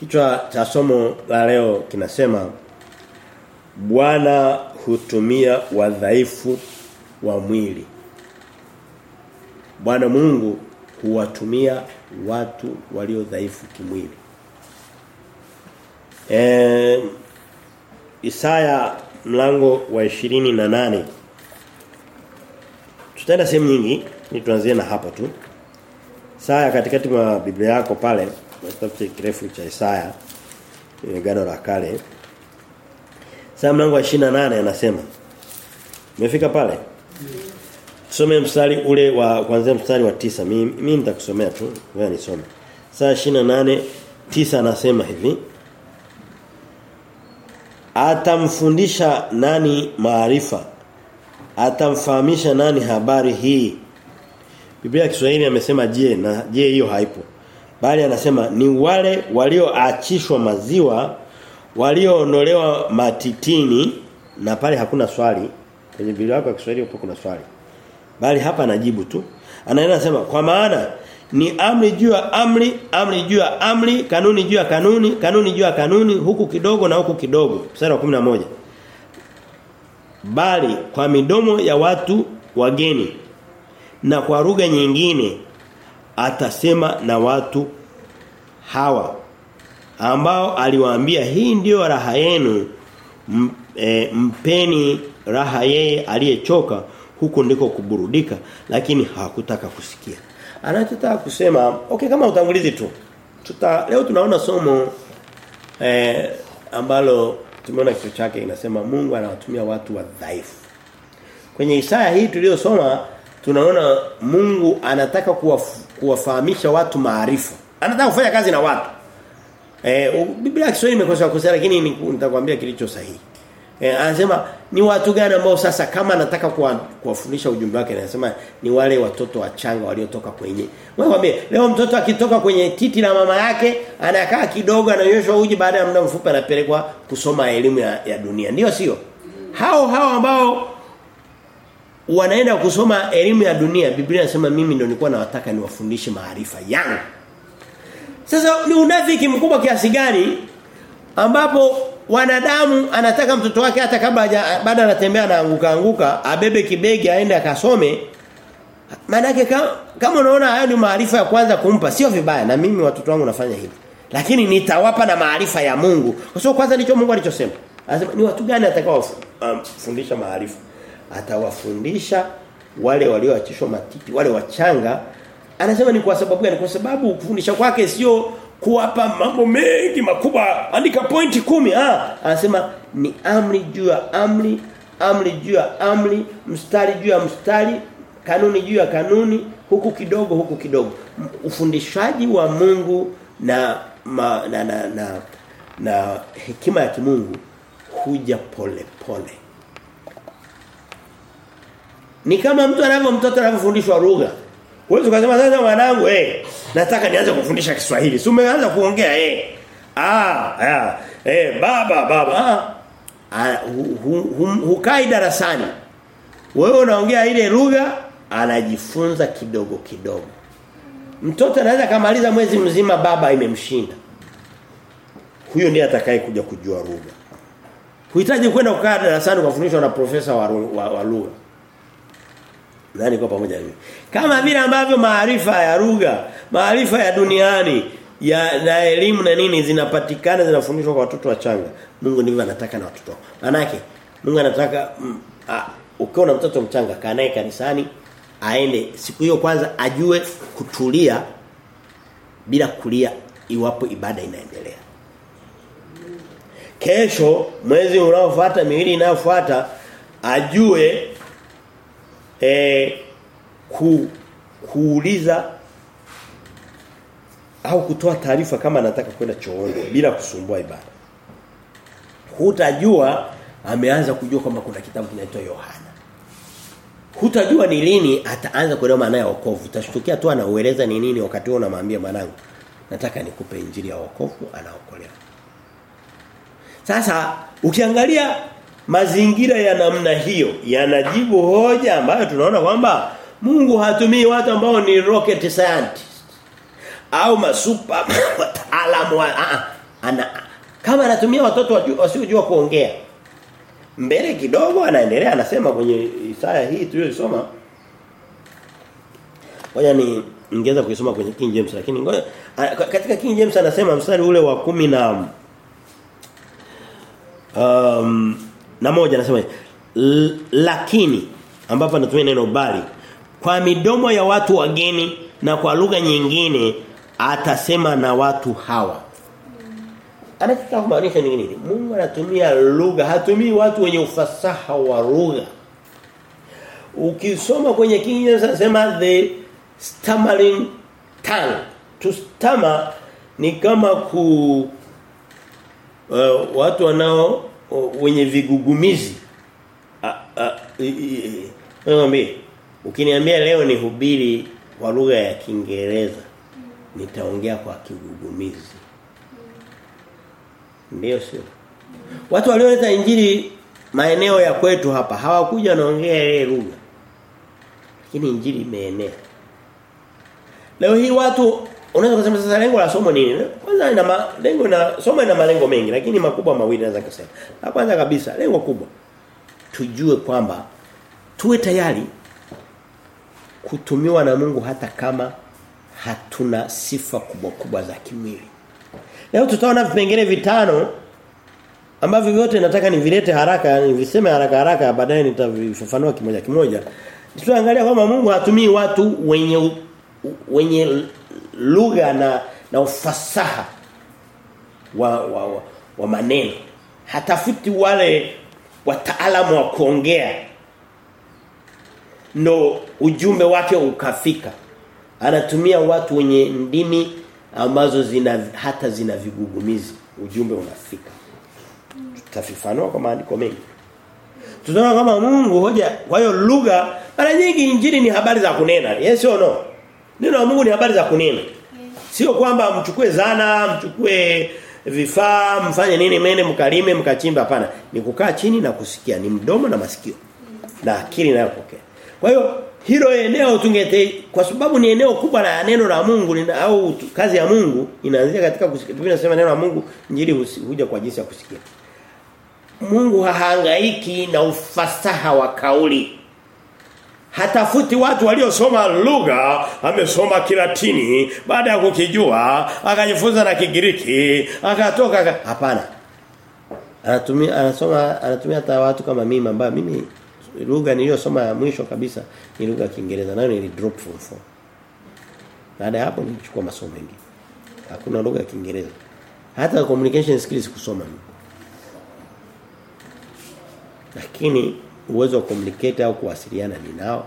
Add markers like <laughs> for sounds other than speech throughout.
Kichwa cha somo la leo kinasema Bwana hutumia wadhaifu wa mwili. Bwana Mungu huwatumia watu walio dhaifu kimwili. E, Isaya mlango wa ishirini na nane Tutaenda sehemu nyingi, ni tuanzie na hapo tu. Isaya katikati mwa Biblia yako pale, kitabu kirefu cha Isaya, Agano la Kale. Isaya mlango wa 28 anasema. Umefika pale? Tusome mstari ule wa kuanzia mstari wa tisa Mimi mimi nitakusomea tu. Wewe nisome. Isaya 28 tisa anasema hivi. Atamfundisha nani maarifa? Atamfahamisha nani habari hii? Biblia ya Kiswahili amesema je na je hiyo haipo. Bali anasema ni wale walioachishwa maziwa walioondolewa matitini na pale hakuna swali kwenye Biblia yako ya Kiswahili upo kuna swali. Bali hapa anajibu tu. Anaenda anasema kwa maana ni amri juu ya amri, amri juu ya amri, kanuni juu ya kanuni, kanuni juu ya kanuni, huku kidogo na huku kidogo. Mstari wa 11. Bali kwa midomo ya watu wageni na kwa lugha nyingine atasema na watu hawa ambao aliwaambia hii ndiyo raha yenu. E, mpeni raha yeye aliyechoka huko ndiko kuburudika. Lakini hawakutaka kusikia. Anachotaka kusema okay kama utangulizi tu tuta leo tunaona somo eh, ambalo tumeona kitu chake inasema Mungu anawatumia watu wadhaifu. Kwenye Isaya hii tuliyosoma tunaona Mungu anataka kuwaf, kuwafahamisha watu maarifa. Anataka kufanya kazi na watu. Eh Biblia ya Kiswahili imekosa kusema lakini nitakwambia kilicho sahihi. Eh anasema ni watu gani ambao sasa kama anataka kuwafundisha ujumbe wake anasema ni wale watoto wachanga waliotoka kwenye. Wewe mwambie leo mtoto akitoka kwenye titi la mama yake anakaa kidogo anayoshwa uji baada ya muda mfupi anapelekwa kusoma elimu ya, ya dunia. Ndio sio? Hao hao ambao wanaenda kusoma elimu ya dunia Biblia inasema mimi ndio nilikuwa nawataka niwafundishe maarifa yangu sasa ni unafiki mkubwa kiasi gani ambapo wanadamu anataka mtoto wake hata kabla baada anatembea anaanguka anguka abebe kibegi aende akasome. Maana kama, kama unaona hayo ni maarifa ya kwanza kumpa sio vibaya na mimi watoto wangu nafanya hivi. Lakini nitawapa na maarifa ya Mungu. Kwa sababu kwanza ndicho Mungu alichosema. Anasema ni watu gani atakao fundisha um, maarifa? Atawafundisha wale walioachishwa matiti wale wachanga anasema ni kwa sababu gani? Kwa sababu kufundisha kwake sio kuwapa mambo mengi makubwa. Andika pointi kumi. Ah anasema ni amri juu ya amri amri juu ya amri mstari juu ya mstari kanuni juu ya kanuni huku kidogo huku kidogo. Ufundishaji wa Mungu na ma, na, na, na na hekima ya kimungu huja pole pole. Ni kama mtu anavyo mtoto anavyofundishwa lugha. Wewe ukasema sasa mwanangu eh nataka nianze kufundisha Kiswahili. Si umeanza kuongea eh. Ah, ah, eh baba baba. Ah, ah hu, hu, hukai darasani. Wewe unaongea ile lugha anajifunza kidogo kidogo. Mtoto anaweza kamaliza mwezi mzima baba imemshinda. Huyo ndiye atakaye kuja kujua lugha. Huhitaji kwenda kukaa darasani kufundishwa na profesa wa, wa, wa lugha. Nani kwa pamoja mimi? Kama vile ambavyo maarifa ya lugha, maarifa ya duniani, ya na elimu na nini zinapatikana zinafundishwa kwa watoto wachanga. Mungu ndivyo anataka na watoto. Manake Mungu anataka mm, ukiwa na mtoto mchanga kaa naye kanisani aende siku hiyo kwanza ajue kutulia bila kulia iwapo ibada inaendelea. Kesho mwezi unaofuata miwili inayofuata ajue eh ku, kuuliza au kutoa taarifa kama anataka kwenda chooni bila kusumbua ibada. Hutajua ameanza kujua kwamba kuna kitabu kinaitwa Yohana. Hutajua ni lini ataanza kuelewa maana ya wokovu. Utashtukia tu anaueleza ni nini wakati wewe unamwambia mwanangu nataka nikupe injili ya wokovu anaokolewa. Sasa ukiangalia mazingira ya namna hiyo yanajibu hoja ambayo tunaona kwamba Mungu hatumii watu ambao ni rocket scientist au masupa <coughs> wataalamu wa, ana kama anatumia watoto wasiojua kuongea. Mbele kidogo anaendelea anasema kwenye Isaya hii tuliyosoma ngoja ni ningeweza kuisoma kwenye King James lakini ngoja katika King James anasema mstari ule wa kumi na um, na moja anasema lakini ambapo anatumia neno bali kwa midomo ya watu wageni na kwa lugha nyingine atasema na watu hawa. Anataka kumaanisha nini nini? Mungu anatumia lugha hatumii watu wenye ufasaha wa lugha. Ukisoma kwenye King James the stammering tongue. To stammer ni kama ku uh, watu wanao wenye vigugumizi. Ngombe ukiniambia leo ni hubiri kwa lugha ya Kiingereza nitaongea kwa kigugumizi. Ndio sio? Watu walioleta injili maeneo ya kwetu hapa hawakuja naongea ile lugha. Lakini injili imeenea. Leo hii watu unaweza kusema sasa lengo la somo nini kwanza ina ma, lengo na somo ina malengo mengi lakini makubwa mawili naweza kusema la kwanza kabisa lengo kubwa tujue kwamba tuwe tayari kutumiwa na Mungu hata kama hatuna sifa kubwa kubwa za kimwili. Leo tutaona vipengele vitano ambavyo vyote nataka nivilete haraka, niviseme haraka haraka baadaye nitavifafanua kimoja kimoja. Tutaangalia kwamba Mungu hatumii watu wenye wenye lugha na na ufasaha wa wa, wa, wa maneno. Hatafuti wale wataalamu wa kuongea No ujumbe wake ukafika. Anatumia watu wenye ndimi ambazo zina hata zina vigugumizi. Ujumbe unafika. Tutafifanua kwa maandiko mengi. Tunaona kama Mungu hoja kwa hiyo lugha mara nyingi injili ni habari za kunena. Yes or no neno la Mungu ni habari za kunena. Sio kwamba mchukue zana mchukue vifaa mfanye nini mene mkalime mkachimba hapana. Ni kukaa chini na kusikia. Ni mdomo na masikio. Na akili inayopokea. Kwa hiyo hilo eneo tungete kwa sababu ni eneo kubwa la neno la Mungu lina, au kazi ya Mungu inaanzia katika kusikia. Biblia inasema neno la Mungu injili huja kwa jinsi ya kusikia. Mungu hahangaiki na ufasaha wa kauli hatafuti watu waliosoma lugha amesoma kilatini baada ya kukijua akajifunza na kigiriki akatoka hapana. Anatumia anasoma anatumia hata watu kama mimi ambao mimi lugha niliyosoma ya mwisho kabisa ni lugha ya Kiingereza nayo nili drop form 4 baada ya hapo nilichukua masomo mengi. Hakuna lugha ya Kiingereza. Hata communication skills kusoma mimi. Lakini uwezo wa communicate au kuwasiliana ninao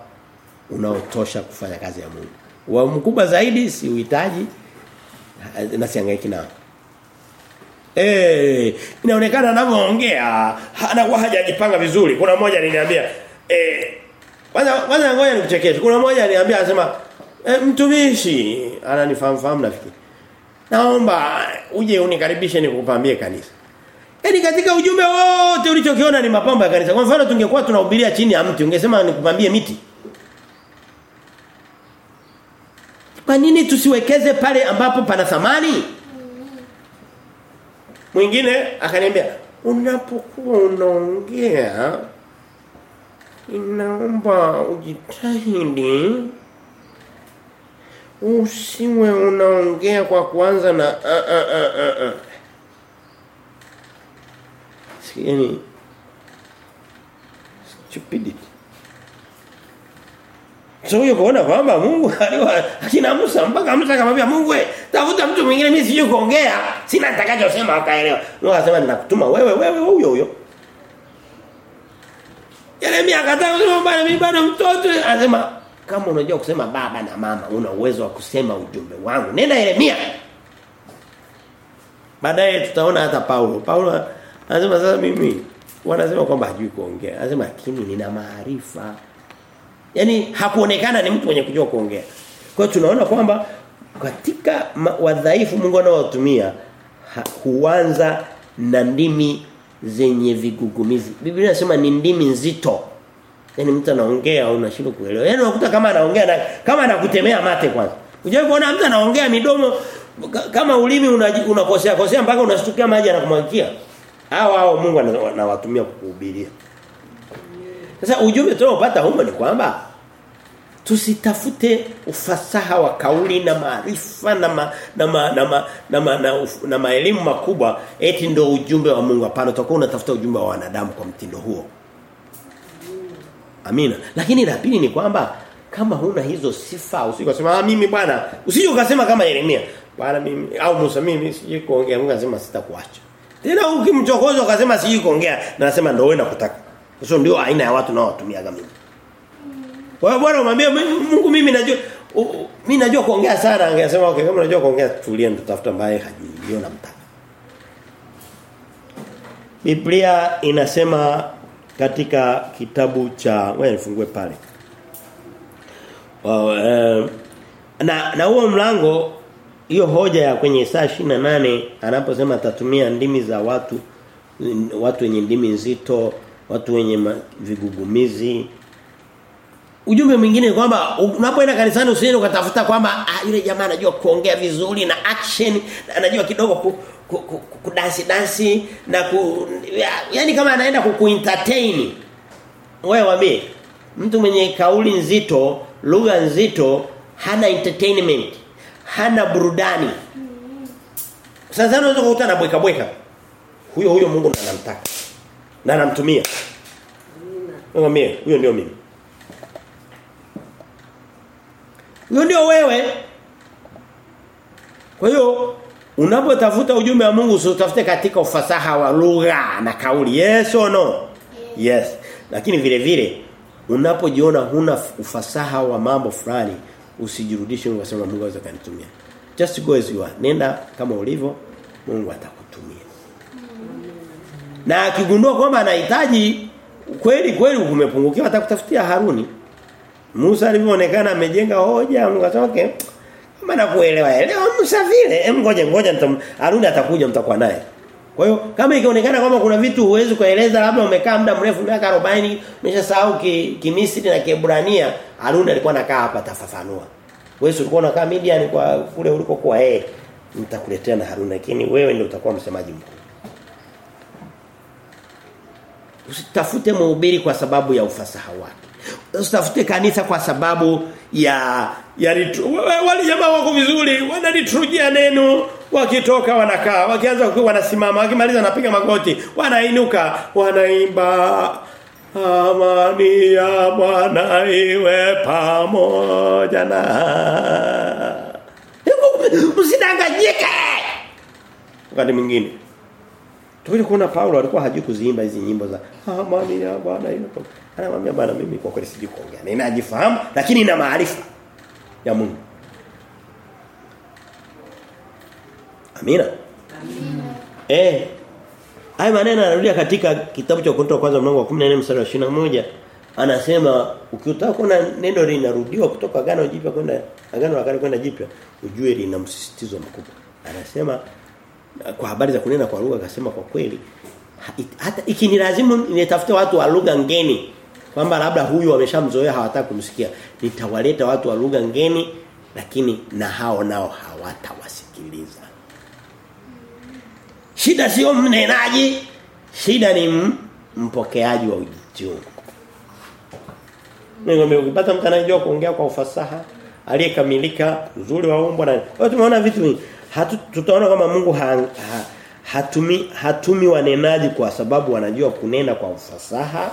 unaotosha kufanya kazi ya Mungu. Wa mkubwa zaidi si uhitaji na siangaiki nao. Eh, inaonekana anavyoongea anakuwa hajajipanga vizuri. Kuna mmoja aliniambia eh kwanza kwanza ngoja nikuchekeshe. Kuna mmoja aliniambia anasema e, mtumishi ananifahamu fahamu nafikiri. Naomba uje unikaribishe nikupambie kanisa. Yaani katika ujumbe wote ulichokiona ni mapambo ya kanisa. Kwa mfano tungekuwa tunahubiria chini ya mti, ungesema nikupambie miti. Kwa nini tusiwekeze pale ambapo pana thamani? Mwingine akaniambia, "Unapokuwa unaongea inaomba ujitahidi usiwe unaongea kwa kuanza na a a a a, a. yani stupidity So huyo kuona kwamba Mungu <laughs> aliwa akina Musa mpaka Musa akamwambia Mungu we tafuta mtu mwingine mimi sijui kuongea sina nitakachosema akaelewa. Mungu akasema ninakutuma wewe wewe huyo huyo. Yeremia akataka kusema bwana mimi bado mtoto anasema kama unajua kusema baba na mama una uwezo wa kusema ujumbe wangu nenda Yeremia. Baadaye tutaona hata Paulo. Paulo anasema sasa mimi wanasema kwamba hajui kuongea. Anasema lakini nina maarifa. Yaani hakuonekana ni mtu mwenye kujua kuongea. Kwa tunaona kwamba katika wadhaifu Mungu anaowatumia huanza na ndimi zenye vigugumizi. Biblia inasema ni ndimi nzito. Yaani mtu anaongea unashindwa kuelewa. Yaani unakuta kama anaongea na kama anakutemea mate kwanza. Unajua kuona mtu anaongea midomo kama ulimi unakosea kosea mpaka unashtukia maji anakumwagia. Hao hao Mungu anawatumia kukuhubiria. Sasa ujumbe tunaopata humo ni kwamba tusitafute ufasaha wa kauli na maarifa na ma, na ma, na ma, na ma, na, uf, na maelimu makubwa eti ndio ujumbe wa Mungu hapana utakuwa unatafuta ujumbe wa wanadamu kwa mtindo huo. Amina. Lakini la pili ni kwamba kama huna hizo sifa usikosema ah mimi bwana usije ukasema kama Yeremia bwana mimi au Musa mimi sije kuongea Mungu anasema sitakuacha. Tena ukimchokoza ukasema siji kuongea na nasema ndio wewe nakutaka. Sio ndio aina ya watu nao watumiaga mimi. Kwa hiyo bwana umwambie Mungu mimi najua mimi najua kuongea sana angesema okay kama unajua kuongea tulia nitatafuta mbaye hajui namtaka. Biblia inasema katika kitabu cha wewe nifungue pale. Wow, uh, na na huo mlango hiyo hoja ya kwenye Isaya 28 anaposema atatumia ndimi za watu watu wenye ndimi nzito, watu wenye vigugumizi. Ujumbe mwingine kwamba unapoenda kanisani usiende ukatafuta kwamba ah, yule jamaa anajua kuongea vizuri na action, anajua kidogo ku, ku, ku, kudansi dansi na ku, ya, yani kama anaenda kukuentertain. Wewe waambie mtu mwenye kauli nzito, lugha nzito hana entertainment, hana burudani. Sasa unaweza kukuta na bweka bweka. Huyo huyo Mungu anamtaka. Na anamtumia. Ngomie, huyo ndio mimi. Huyo ndio wewe. Kwa hiyo unapotafuta ujumbe wa Mungu usitafute katika ufasaha wa lugha na kauli. Yes or no? Yes. Yes. Lakini vile vile unapojiona huna ufasaha wa mambo fulani usijirudishe unasema Mungu aweza kanitumia. Just go as you are. Nenda kama ulivyo Mungu atakutumia. Na akigundua kwamba anahitaji kweli kweli umepungukiwa atakutafutia Haruni. Musa alivyoonekana amejenga hoja Mungu okay kama nakuelewa elewa Musa vile hem ngoja ngoja Haruni atakuja mtakuwa naye. Kwa hiyo kama ikionekana kwamba kuna vitu huwezi kueleza labda umekaa muda mrefu miaka 40 umeshasahau ki, Kimisri na Kiebrania Haruni alikuwa anakaa hapa tafafanua. Wewe ulikuwa unakaa Midian kwa kule ulikokuwa eh nitakuletea na Haruni lakini wewe ndio utakuwa msemaji mkuu. Usitafute mhubiri kwa sababu ya ufasaha wake. Usitafute kanisa kwa sababu ya ya wale jamaa wako vizuri, wanaliturujia neno, wakitoka wanakaa, wakianza wanasimama, wakimaliza wanapiga magoti, wanainuka, wanaimba amani ya Bwana iwe pamoja na. Usidanganyike. Wakati mwingine Tukija kuona Paulo alikuwa hajui kuziimba hizi nyimbo za amani ya Bwana pamoja. Anamwambia bwana mimi kwa kweli sijui kuongea. Ninajifahamu lakini nina maarifa ya Mungu. Amina. Amina. Eh. Haya maneno yanarudia katika kitabu cha Korinto kwanza mlango wa 14 mstari wa 21 anasema ukitaka kuona neno linarudiwa kutoka agano jipya kwenda agano la kale kwenda jipya ujue lina msisitizo mkubwa. Anasema kwa habari za kunena kwa lugha akasema kwa kweli hata ikinilazimu nitafute watu wa lugha ngeni kwamba labda huyu wameshamzoea hawataka kumsikia nitawaleta watu wa lugha ngeni lakini na hao nao hawatawasikiliza. Shida sio mnenaji shida ni mpokeaji wa ujumbe Ngombe ukipata mtu anayejua kuongea kwa ufasaha aliyekamilika uzuri wa umbo na tumeona vitu vingi hatu, tutaona kama Mungu ha, ha, hatumi hatumi wanenaji kwa sababu wanajua kunena kwa ufasaha.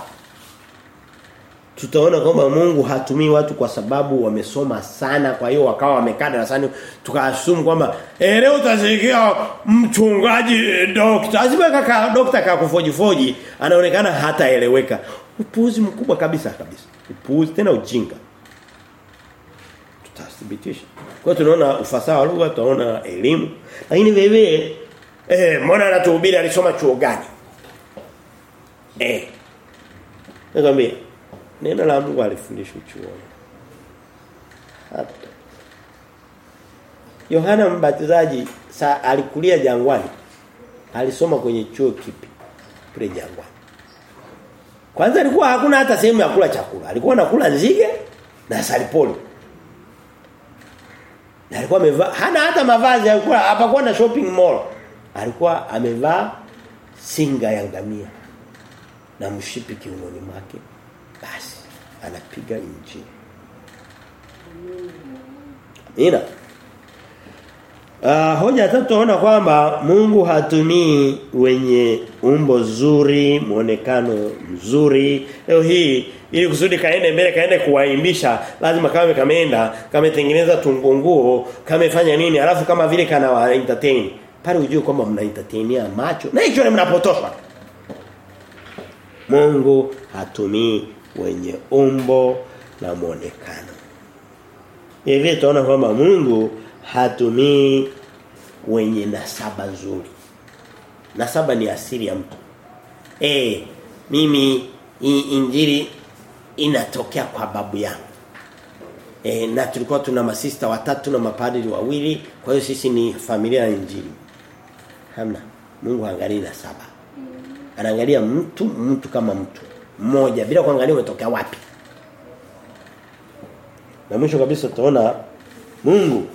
Tutaona kwamba Mungu hatumii watu kwa sababu wamesoma sana kwa hiyo wakawa wamekaa darasani tukaasumu kwamba eh leo utasikia mchungaji dokta. Azima kaka dokta kakufoji foji anaonekana hataeleweka. Upuuzi mkubwa kabisa kabisa. Upuuzi tena ujinga tutathibitisha kwa tunaona ufasaha wa lugha tunaona elimu lakini wewe eh mbona anatuhubiri alisoma chuo gani eh Nikwambia neno la Mungu alifundishwa chuoni. Hata Yohana Mbatizaji sa alikulia jangwani. Alisoma kwenye chuo kipi? Kule jangwani. Kwanza alikuwa hakuna hata sehemu ya kula chakula. Alikuwa anakula nzige na salipoli. Na alikuwa amevaa hana hata mavazi alikuwa hapakuwa na shopping mall. Alikuwa amevaa singa ya ngamia na mshipi kiunoni mwake. Basi anapiga injili. Amina. Uh, hoja tatu tunaona kwamba Mungu hatumii wenye umbo zuri, muonekano mzuri. Leo hii ili kusudi kaende mbele kaende kuwaimbisha lazima kama kameenda kametengeneza tungunguo kamefanya nini alafu kama vile kana wa entertain. Pale ujue kwamba mna entertainia macho na hicho mnapotoshwa Mungu hatumii wenye umbo na muonekano hivi tunaona kwamba Mungu hatumii wenye nasaba nzuri nasaba ni asili ya mtu eh mimi injili inatokea kwa babu yangu. E, na tulikuwa tuna masista watatu na mapadri wawili, kwa hiyo sisi ni familia ya injili. Hamna. Mungu haangalii na saba. Anaangalia mtu mtu kama mtu mmoja bila kuangalia umetokea wapi. Na mwisho kabisa tutaona Mungu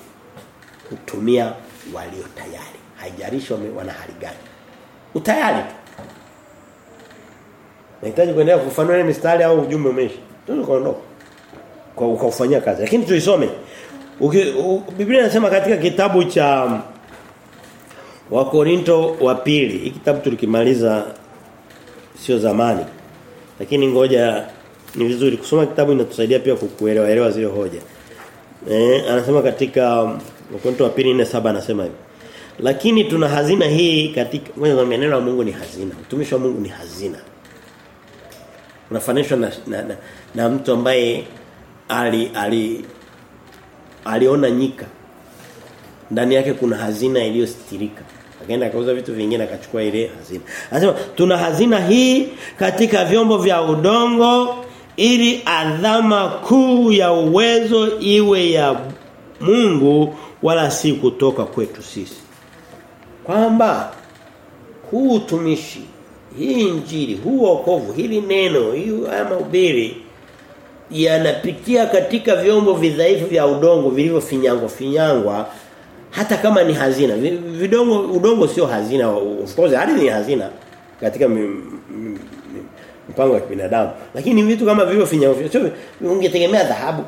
hutumia walio tayari. Haijalishi wana hali gani. Utayari tu. Nahitaji kuendelea kufanua mistari au ujumbe umeisha. Tunaweza. Kwa ukafanyia kazi. Lakini tuisome. Biblia inasema katika kitabu cha Wakorinto wa pili, hiki kitabu tulikimaliza sio zamani. Lakini ngoja ni vizuri kusoma kitabu inatusaidia pia kukuelewa elewa zile hoja. Eh, anasema katika Wakorinto wa 2:7 anasema hivi. Lakini tuna hazina hii katika maneno ya Mungu ni hazina. Utumishi wa Mungu ni hazina unafanishwa na, na, na, na mtu ambaye ali ali aliona nyika ndani yake kuna hazina iliyostirika akaenda akauza vitu vingine akachukua ile hazina anasema tuna hazina hii katika vyombo vya udongo ili adhama kuu ya uwezo iwe ya Mungu wala si kutoka kwetu sisi. Kwamba huu utumishi hii injili huu wokovu hili neno hii mahubiri yanapitia katika vyombo vidhaifu vya udongo vilivyofinyangwa finyangwa hata kama ni hazina. Vidongo udongo sio hazina of course ardhi ni hazina katika mpango wa binadamu lakini vitu kama vilivyofinyangwa sio ungetegemea dhahabu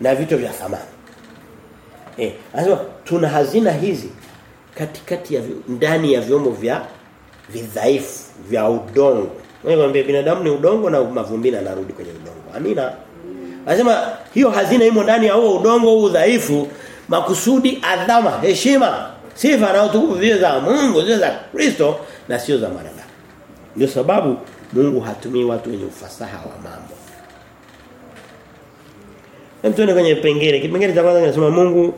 na vitu vya thamani eh anasema tuna hazina hizi katikati ya ndani ya vyombo vya vidhaifu vya udongo. Wewe binadamu ni udongo na mavumbini narudi kwenye udongo. Amina. Anasema hiyo hazina imo ndani ya huo udongo huu dhaifu makusudi adhama, heshima, sifa na utukufu zile za Mungu, zile za Kristo na sio za mwanadamu. Ndio sababu Mungu hatumii watu wenye ufasaha wa mambo. Hem tuende kwenye pengine. Kipengele cha kwanza kinasema Mungu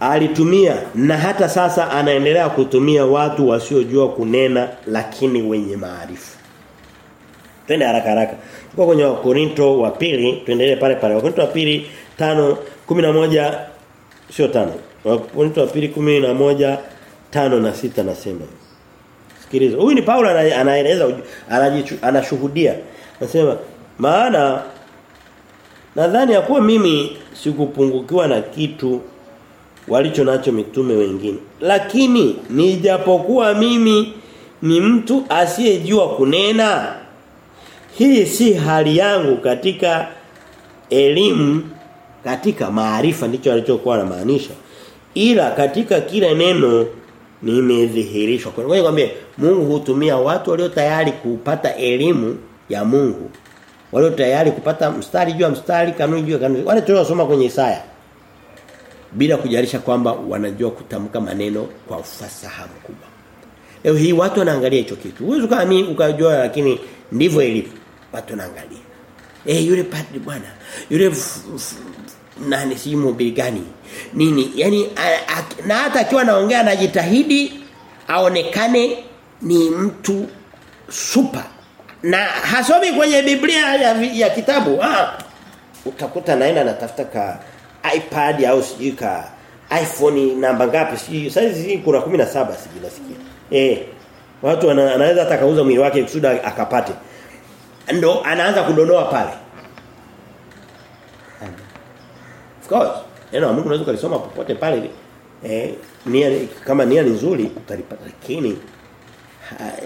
alitumia na hata sasa anaendelea kutumia watu wasiojua kunena lakini wenye maarifa. Twende haraka haraka. Tuko kwenye Wakorinto wa pili, tuendelee pale pale. Wakorinto wa pili 5 11 sio 5. Wakorinto wa pili 11 5 na 6 nasema. Sikiliza. Huyu ni Paulo anaeleza anashuhudia. Anasema maana nadhani ya kuwa mimi sikupungukiwa na kitu walicho nacho mitume wengine. Lakini nijapokuwa mimi ni mtu asiyejua kunena hii si hali yangu katika elimu katika maarifa ndicho alichokuwa anamaanisha ila katika kila neno nimedhihirishwa. Kwa hiyo Mungu hutumia watu walio tayari kupata elimu ya Mungu. Walio tayari kupata mstari juu ya mstari, kanuni juu ya kanuni. Wale tuliosoma kwenye Isaya bila kujarisha kwamba wanajua kutamka maneno kwa ufasaha mkubwa. Leo hii watu wanaangalia hicho kitu. Huwezi kaamini ukajua lakini ndivyo ilivyo. Watu wanaangalia. Eh yule padri bwana, yule nani si mhubiri gani? Nini? yani na hata akiwa anaongea anajitahidi aonekane ni mtu super. Na hasomi kwenye Biblia ya, ya kitabu. Ah. Utakuta naenda natafuta ka iPad au sijui ka iPhone namba ngapi sijui saizi kuna 17 sijui nasikia. Eh. Watu ana, anaweza hata kauza mwili wake kusudi akapate. Ndo anaanza kudondoa pale. Of course. Neno Mungu unaweza kulisoma popote pale. Eh, nia kama nia ni nzuri utalipata lakini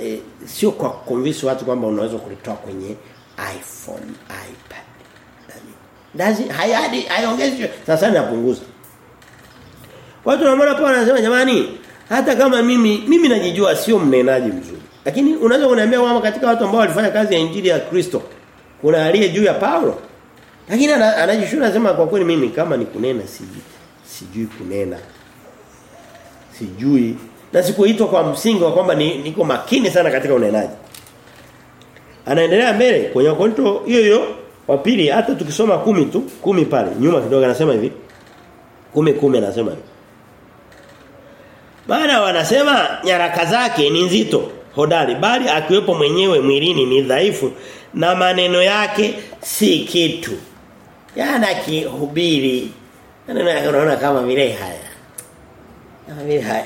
eh, sio kwa convince watu kwamba unaweza kulitoa kwenye iPhone, iPad. Ndazi hayadi haiongezi sasa napunguza. Watu wanaona pale wanasema jamani hata kama mimi mimi najijua sio mnenaji mzuri. Lakini unaweza kuniambia kwamba katika watu ambao walifanya kazi ya injili ya Kristo kuna aliye juu ya Paulo. Lakini anajishuhuda anasema kwa kweli mimi kama ni kunena sijui sijui kunena. Sijui na sikuitwa kwa msingi wa kwamba ni, niko makini sana katika unenaji. Anaendelea mbele kwenye Korinto hiyo hiyo wa pili hata tukisoma kumi tu, kumi pale nyuma kidogo anasema hivi. Kumi kumi anasema hivi. Maana wanasema nyaraka zake ni nzito, hodari, bali akiwepo mwenyewe mwilini ni dhaifu na maneno yake si kitu. Yana kihubiri. Maneno yake unaona kama vile haya. Kama vile haya.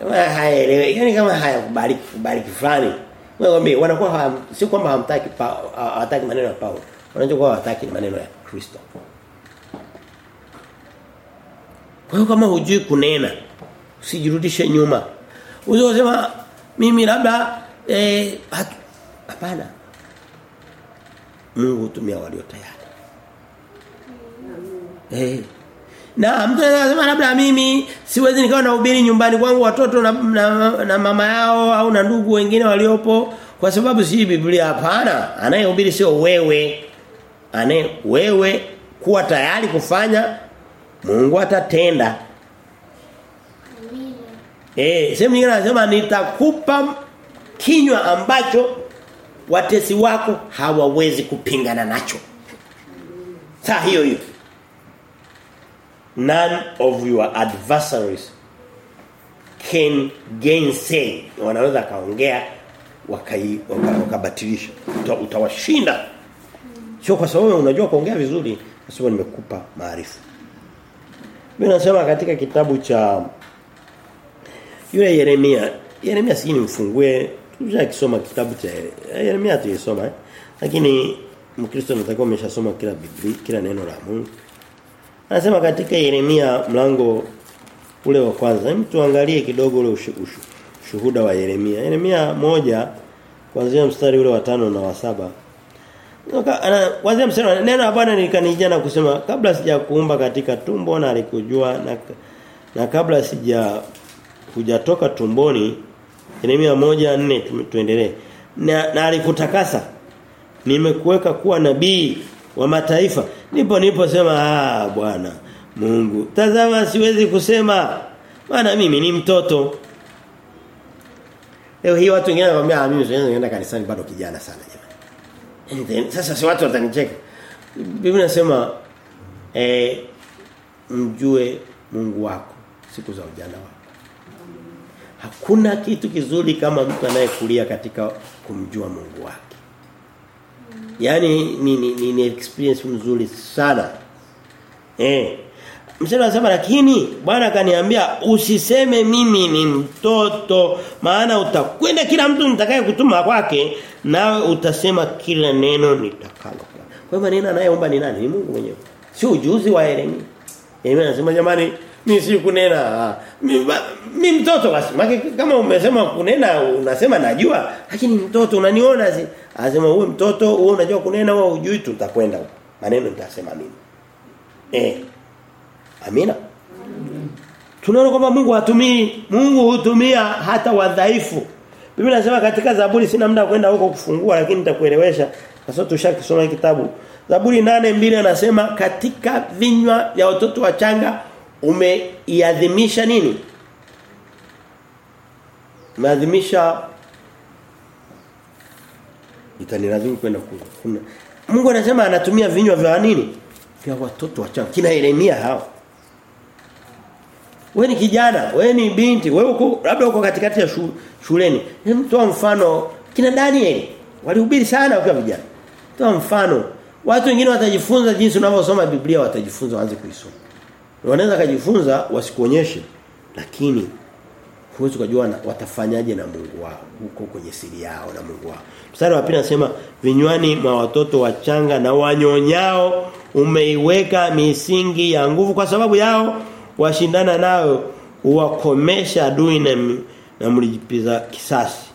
Kama haelewi yani kama haya kubariki kubariki fulani. Wewe wanakuwa si kwamba hamtaki hawataki maneno ya Paulo. Wanajua hawataki maneno ya Kristo. Kwa hiyo kama hujui kunena usijirudishe nyuma. uzosema mimi labda eh hapana. Mungu hutumia walio tayari. Eh. Na mtu anasema labda mimi siwezi nikawa nahubiri nyumbani kwangu watoto na, na, na mama yao au na ndugu wengine waliopo kwa sababu si Biblia hapana. Anayehubiri sio wewe. Ane wewe kuwa tayari kufanya Mungu atatenda. Eh, sehemu nyingine anasema nitakupa kinywa ambacho watesi wako hawawezi kupingana nacho. Saa hiyo hiyo. None of your adversaries can gainsay. Wanaweza kaongea wakabatilisha. Waka, waka utawashinda. Sio kwa sababu unajua kuongea vizuri, sababu nimekupa maarifa. Mimi nasema katika kitabu cha yule Yeremia, Yeremia si nimfungue, kisoma kitabu cha Yeremia tuisoma eh? Lakini Mkristo anatakiwa ameshasoma kila Biblia, kila neno la Mungu. Anasema katika Yeremia mlango ule wa kwanza, hem tuangalie kidogo ule ushuhuda ushu, shuhuda wa Yeremia. Yeremia moja kuanzia mstari ule wa tano na wa saba. Kwanza mstari neno Bwana likanijia na kusema kabla sijakuumba katika tumbo na alikujua na na kabla sija hujatoka tumboni Yeremia moja nne tuendelee. Na, na alikutakasa. Nimekuweka kuwa nabii wa mataifa. Nipo nipo sema ah bwana Mungu. Tazama siwezi kusema. Maana mimi ni mtoto. Leo hii watu wengine wanakuambia mimi siwezi kanisani bado kijana sana jamani. <laughs> Sasa si watu watanicheka. Biblia inasema eh mjue Mungu wako siku za ujana wako. Hakuna kitu kizuri kama mtu anayekulia katika kumjua Mungu wake. Yaani ni, ni, ni, ni experience mzuri sana. Eh. Msema anasema lakini Bwana akaniambia usiseme mimi ni mtoto maana utakwenda kila mtu nitakaye kutuma kwake nawe utasema kila neno nitakalo. Kwa hiyo maneno anayeomba ni nani? Ni Mungu mwenyewe. Sio ujuzi wa Yeremia. Yeremia anasema jamani mimi si kunena. Mimi mtoto basi. Kama umesema kunena unasema najua lakini mtoto unaniona si. Anasema wewe mtoto wewe unajua kunena wewe hujui tutakwenda. Maneno nitasema mimi. Eh. Amina. Tunaona kwamba Mungu hatumii Mungu hutumia hata wadhaifu. Biblia inasema katika Zaburi sina muda kwenda huko kufungua lakini nitakuelewesha. Sasa tushakisoma kitabu. Zaburi nane mbili anasema katika vinywa vya watoto wachanga umeiadhimisha nini? Umeadhimisha itanilazimu kwenda kuna Mungu anasema anatumia vinywa vya nini? Vya watoto wachanga. Kina Yeremia hao. Wewe ni kijana, wewe ni binti, wewe uko labda uko katikati ya shu, shuleni. Hem toa mfano kina Daniel walihubiri sana wakiwa vijana. Toa mfano. Watu wengine watajifunza jinsi unavyosoma Biblia watajifunza waanze kuisoma. Wanaweza kujifunza wasikuonyeshe lakini huwezi kujua watafanyaje na Mungu wao huko kwenye siri yao na Mungu wao. Mstari wa pili anasema vinywani mwa watoto wachanga na wanyonyao umeiweka misingi ya nguvu kwa sababu yao washindana nayo uwakomesha adui na, na mlijipiza kisasi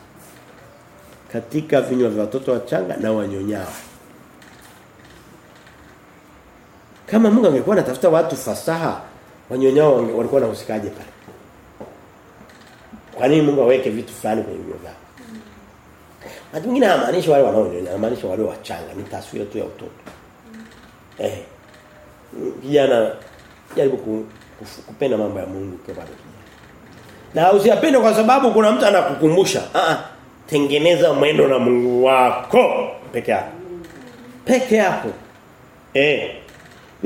katika vinywa vya watoto wachanga na wanyonyao kama Mungu angekuwa anatafuta watu fasaha wanyonyao walikuwa wanahusikaje pale kwa nini Mungu aweke vitu fulani kwenye vinywa vyao Watu wengine hamaanishi wale wanaonyonya, hamaanishi wale wachanga, ni taswira tu ya utoto. Eh. Kijana jaribu ku, ku, kupenda mambo ya Mungu kwa bado. Na usiyapende kwa sababu kuna mtu anakukumbusha. Ah ah. Tengeneza mwendo na Mungu wako peke yako. Peke yako. Eh.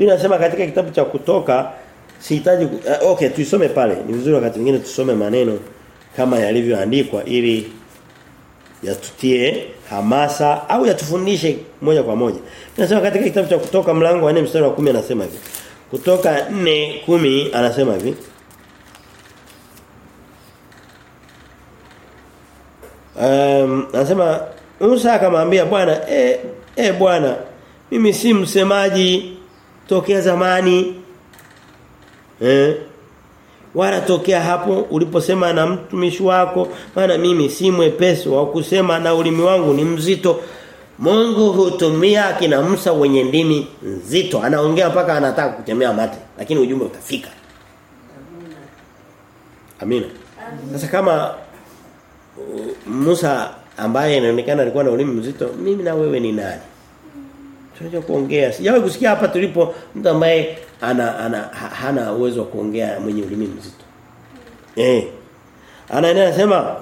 Mimi inasema katika kitabu cha kutoka sihitaji uh, okay tuisome pale. Ni vizuri wakati mwingine tusome maneno kama yalivyoandikwa ili yatutie hamasa au yatufundishe moja kwa moja. Nasema katika kitabu cha kutoka mlango wa 4 mstari wa 10 anasema hivi. Kutoka 4 10 anasema hivi. Um, anasema Musa akamwambia Bwana eh eh Bwana mimi si msemaji tokea zamani eh? Wala tokea hapo uliposema na mtumishi wako maana mimi si mwepesi wa kusema na ulimi wangu ni mzito. Mungu hutumia akina Musa wenye ndimi nzito. Anaongea mpaka anataka kutemea mate lakini ujumbe utafika. Amina. Sasa kama uh, Musa ambaye inaonekana alikuwa na ulimi mzito mimi na wewe ni nani Tunajua kuongea. Sijawahi kusikia hapa tulipo mtu ambaye ana, ana ha, hana uwezo wa kuongea mwenye ulimi mzito. Eh. Anaendelea anasema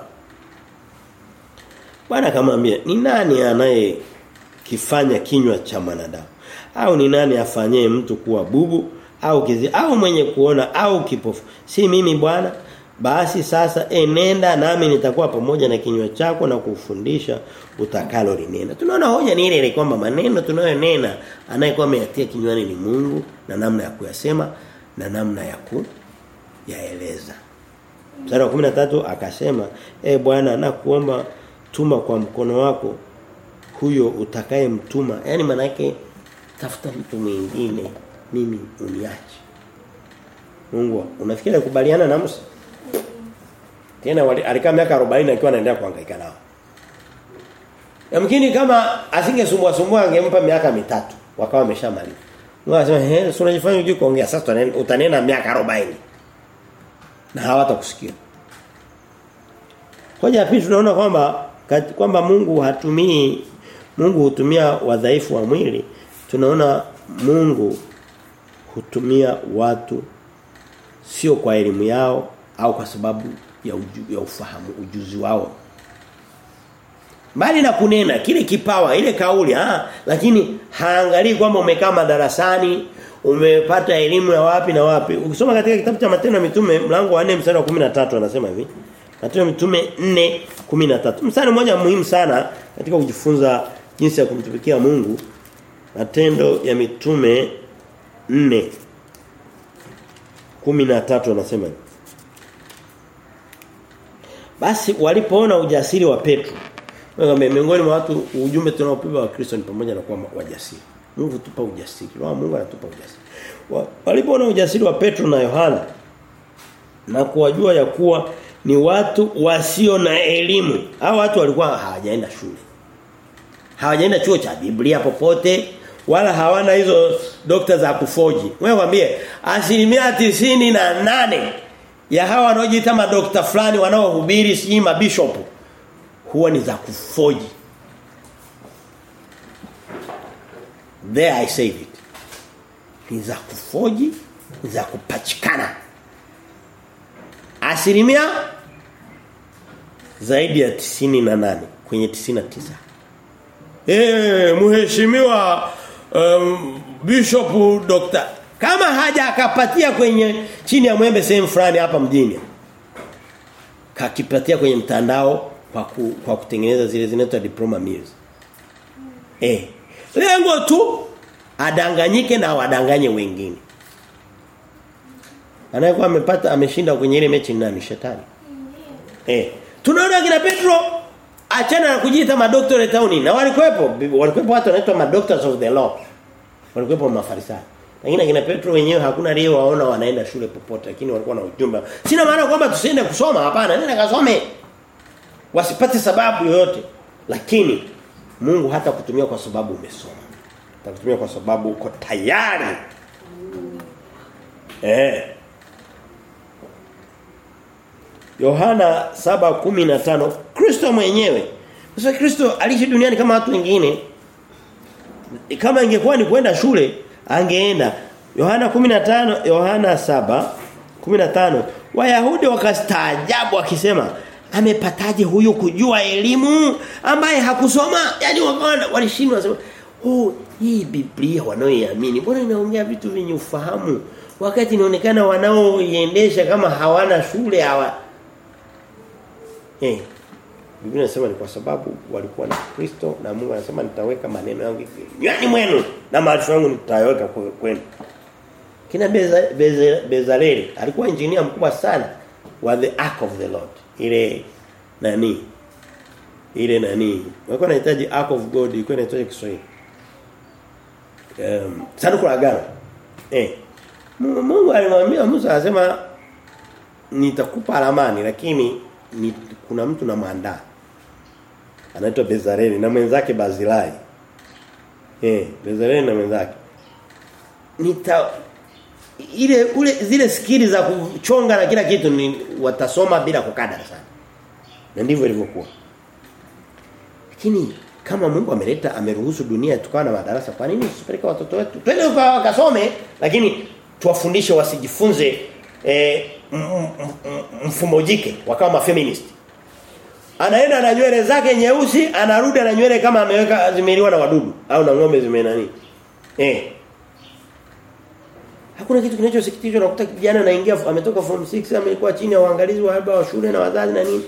Bwana akamwambia, "Ni nani anaye kifanya kinywa cha mwanadamu? Au ni nani afanyee mtu kuwa bubu au kizi au mwenye kuona au kipofu? Si mimi Bwana?" Basi sasa enenda nami nitakuwa pamoja na kinywa chako na kufundisha utakalo linena. Tunaona hoja ni ile ile kwamba maneno tunayonena anayekuwa ameyatia kinywani ni Mungu na namna ya kuyasema na namna ya kuyaeleza. Mstari wa 13 akasema, "E Bwana nakuomba tuma kwa mkono wako huyo utakayemtuma." yani maana yake tafuta mtu mwingine mimi uniache. Mungu, unafikiri kukubaliana na Musa? Tena alikaa miaka 40 akiwa anaendelea kuhangaika nao. Yamkini kama asingesumbua sumbua angempa miaka mitatu wakawa wameshamaliza. Mungu anasema, "Eh, sura unajifanya unajui kuongea sasa utanena miaka 40." Na hawatakusikia. Hoja pili tunaona kwamba kwamba Mungu hatumii Mungu hutumia wadhaifu wa mwili. Tunaona Mungu hutumia watu sio kwa elimu yao au kwa sababu ya, uju, ya ufahamu ujuzi wao. Mbali na kunena kile kipawa ile kauli ah lakini haangalii kwamba umekaa madarasani umepata elimu ya wapi na wapi. Ukisoma katika kitabu cha matendo ya mitume mlango wa 4 mstari wa 13 anasema hivi. Matendo ya mitume 4:13 mstari mmoja muhimu sana katika kujifunza jinsi ya kumtumikia Mungu. Matendo ya mitume 4 13 anasema hivi basi walipoona ujasiri wa Petro miongoni mwa watu ujumbe tunaopewa wa Kristo ni pamoja na kuwa wajasiri. Mungu tupa ujasiri. Roho Mungu anatupa ujasiri. Walipoona ujasiri wa Petro na Yohana na kuwajua ya kuwa ni watu wasio na elimu. Hao watu walikuwa hawajaenda shule. Hawajaenda chuo cha Biblia popote wala hawana hizo dokta za kufoji. Wewe mwambie asilimia tisini na nane ya hawa wanaojiita madokta fulani wanaohubiri si mabishop huwa ni za kufoji. There I said it. Ni za kufoji, ni za kupachikana. Asilimia zaidi ya tisini na nane kwenye 99. Eh, mheshimiwa um, bishop Dr. Kama haja akapatia kwenye chini ya mwembe sehemu fulani hapa mjini. Kakipatia kwenye mtandao kwa ku, kwa kutengeneza zile zinaitwa diploma meals. Eh. Lengo tu adanganyike na wadanganye wengine. Anayekuwa amepata ameshinda kwenye ile mechi ni nani shetani. Eh. Tunaona kina Petro achana na kujiita madoctorate town na walikuwepo walikuwepo watu wanaitwa madoctors of the law. Walikuwepo mafarisayo lakini akina Petro wenyewe hakuna leo waona wanaenda shule popote lakini walikuwa na ujumbe. Sina maana kwamba tusiende kusoma hapana nenda kasome. Wasipate sababu yoyote. Lakini Mungu hata kutumia kwa sababu umesoma. Atakutumia kwa sababu uko tayari. Eh. Yohana 7:15 Kristo mwenyewe. Sasa Kristo aliishi duniani kama watu wengine. Kama ingekuwa ni kwenda shule angeenda. Yohana 15 Yohana 7 15 Wayahudi wakastaajabu akisema amepataje huyu kujua elimu ambaye hakusoma? Yani walishindwa oh hii Biblia wanaoiamini mbona inaongea vitu vyenye ufahamu? Wakati inaonekana wanaoiendesha kama hawana shule hawa. Eh Biblia inasema ni kwa sababu walikuwa na Kristo na Mungu anasema nitaweka maneno yangu kinywani mwenu na maarifa yangu nitayaweka kwenu. Kina Bezaleli Beza, Beza alikuwa injinia mkubwa sana wa the ark of the Lord. Ile nani? Ile nani? Walikuwa wanahitaji ark of God, ilikuwa inaitwa Kiswahili. Um, sanduku la agano. Eh. Mungu alimwambia Musa anasema nitakupa alamani lakini ni, kuna mtu na maandaa anaitwa bezareli na mwenzake Bazilai. Eh, Bezaleli na mwenzake. Nita ile ule zile skili za kuchonga na kila kitu ni watasoma bila kukada sana. Na ndivyo ilivyokuwa. Lakini kama Mungu ameleta ameruhusu dunia tukawa na madarasa kwa nini usipeleke watoto wetu twende wakasome lakini tuwafundishe wasijifunze eh, mfumo jike wakawa mafeminist anaenda na nywele zake nyeusi anarudi na nywele kama ameweka zimeliwa na wadudu au na ng'ombe zimenani eh. Hakuna kitu kinachosikitisha kutaka kijana anaingia ametoka form 6 amekuwa chini ya uangalizi wa alba wa shule na wazazi na nini.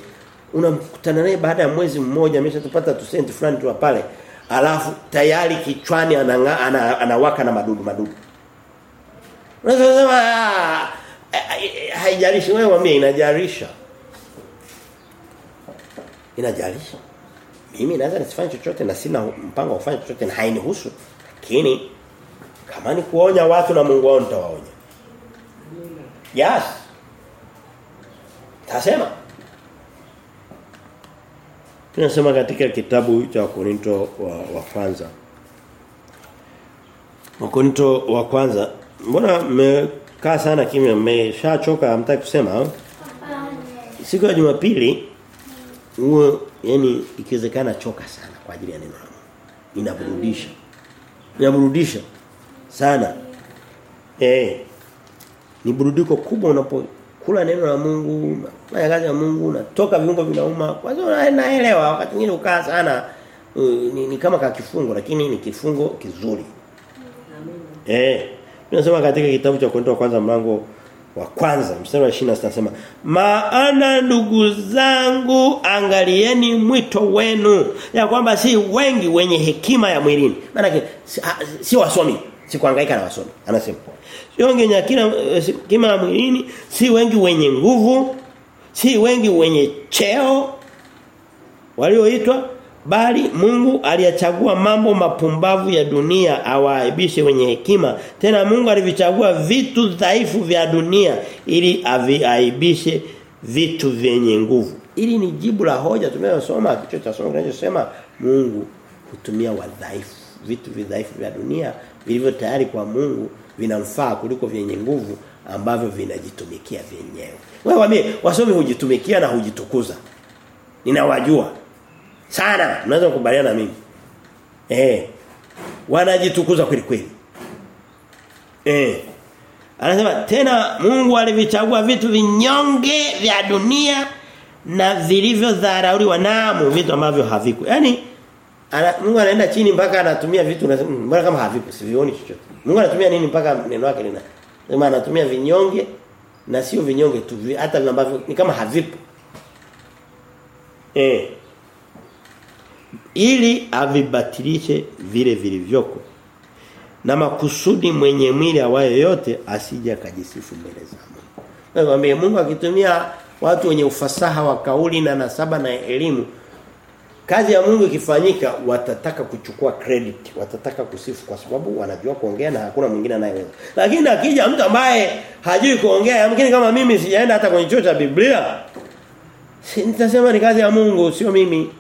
Unamkutana naye baada ya mwezi mmoja ameshatupata tu senti fulani tu pale. Alafu tayari kichwani anawaka ana, ana na madudu madudu. Unasema haijalishi wewe mwambie inajarisha inajalisha mimi naweza nisifanye chochote na sina mpango wa kufanya chochote na hainihusu. Lakini kama ni kuonya watu na Mungu wao nitawaonya. Yes. Tasema tunasema katika kitabu cha Korinto wa, wa kwanza. Wakorinto wa kwanza. Mbona mmekaa sana kimya? Mmeshachoka hamtaki kusema siku ya Jumapili huo yani ikiwezekana choka sana kwa ajili ya neno la Mungu. Inaburudisha. Inaburudisha sana. Eh ni burudiko kubwa unapokula neno la Mungu unafanya kazi ya Mungu unatoka viungo vinauma. Kwa hiyo naelewa wakati mwingine ukaa sana. Uh, ni, ni kama ka kifungo lakini ni kifungo kizuri. Amen. eh tunasema katika kitabu cha Korinto kwanza mlango wa kwanza. Mstari wa 26 anasema maana ndugu zangu angalieni mwito wenu ya kwamba si wengi wenye hekima ya mwilini. Maana si, si wasomi si kuhangaika na wasomi. Anasema si wengi wenye kila hekima ya mwilini si wengi wenye nguvu si wengi wenye cheo walioitwa bali Mungu aliyachagua mambo mapumbavu ya dunia awaaibishe wenye hekima. Tena Mungu alivichagua vitu dhaifu vya dunia ili aviaibishe vitu vyenye nguvu. Ili ni jibu la hoja tunayosoma kichwa cha somo kinachosema Mungu hutumia wadhaifu vitu vidhaifu vya dunia vilivyo tayari kwa Mungu vinamfaa kuliko vyenye nguvu ambavyo vinajitumikia vyenyewe. Wewe waambie wasomi hujitumikia na hujitukuza. Ninawajua sana unaweza kukubaliana na mimi. Eh wanajitukuza kweli kweli. Eh anasema tena Mungu alivichagua vitu vinyonge vya dunia na vilivyodharauliwa wanamu vitu ambavyo haviko. Yani ana, Mungu anaenda chini mpaka anatumia vitu mbona kama haviku sivioni chochote. Mungu anatumia nini mpaka neno lake lina? Sema anatumia vinyonge na sio vinyonge tu hata ambavyo ni kama havipo. Eh ili avibatilishe vile vilivyoko na makusudi mwenye mwili awaye yote asije akajisifu mbele za Mungu. Nakwambia Mungu akitumia watu wenye ufasaha wa kauli na nasaba na elimu kazi ya Mungu ikifanyika watataka kuchukua credit, watataka kusifu kwa sababu wanajua kuongea na hakuna mwingine anayeweza. Lakini akija mtu ambaye hajui kuongea, yamkini kama mimi sijaenda hata kwenye chuo cha Biblia, si nitasema ni kazi ya Mungu, sio mimi,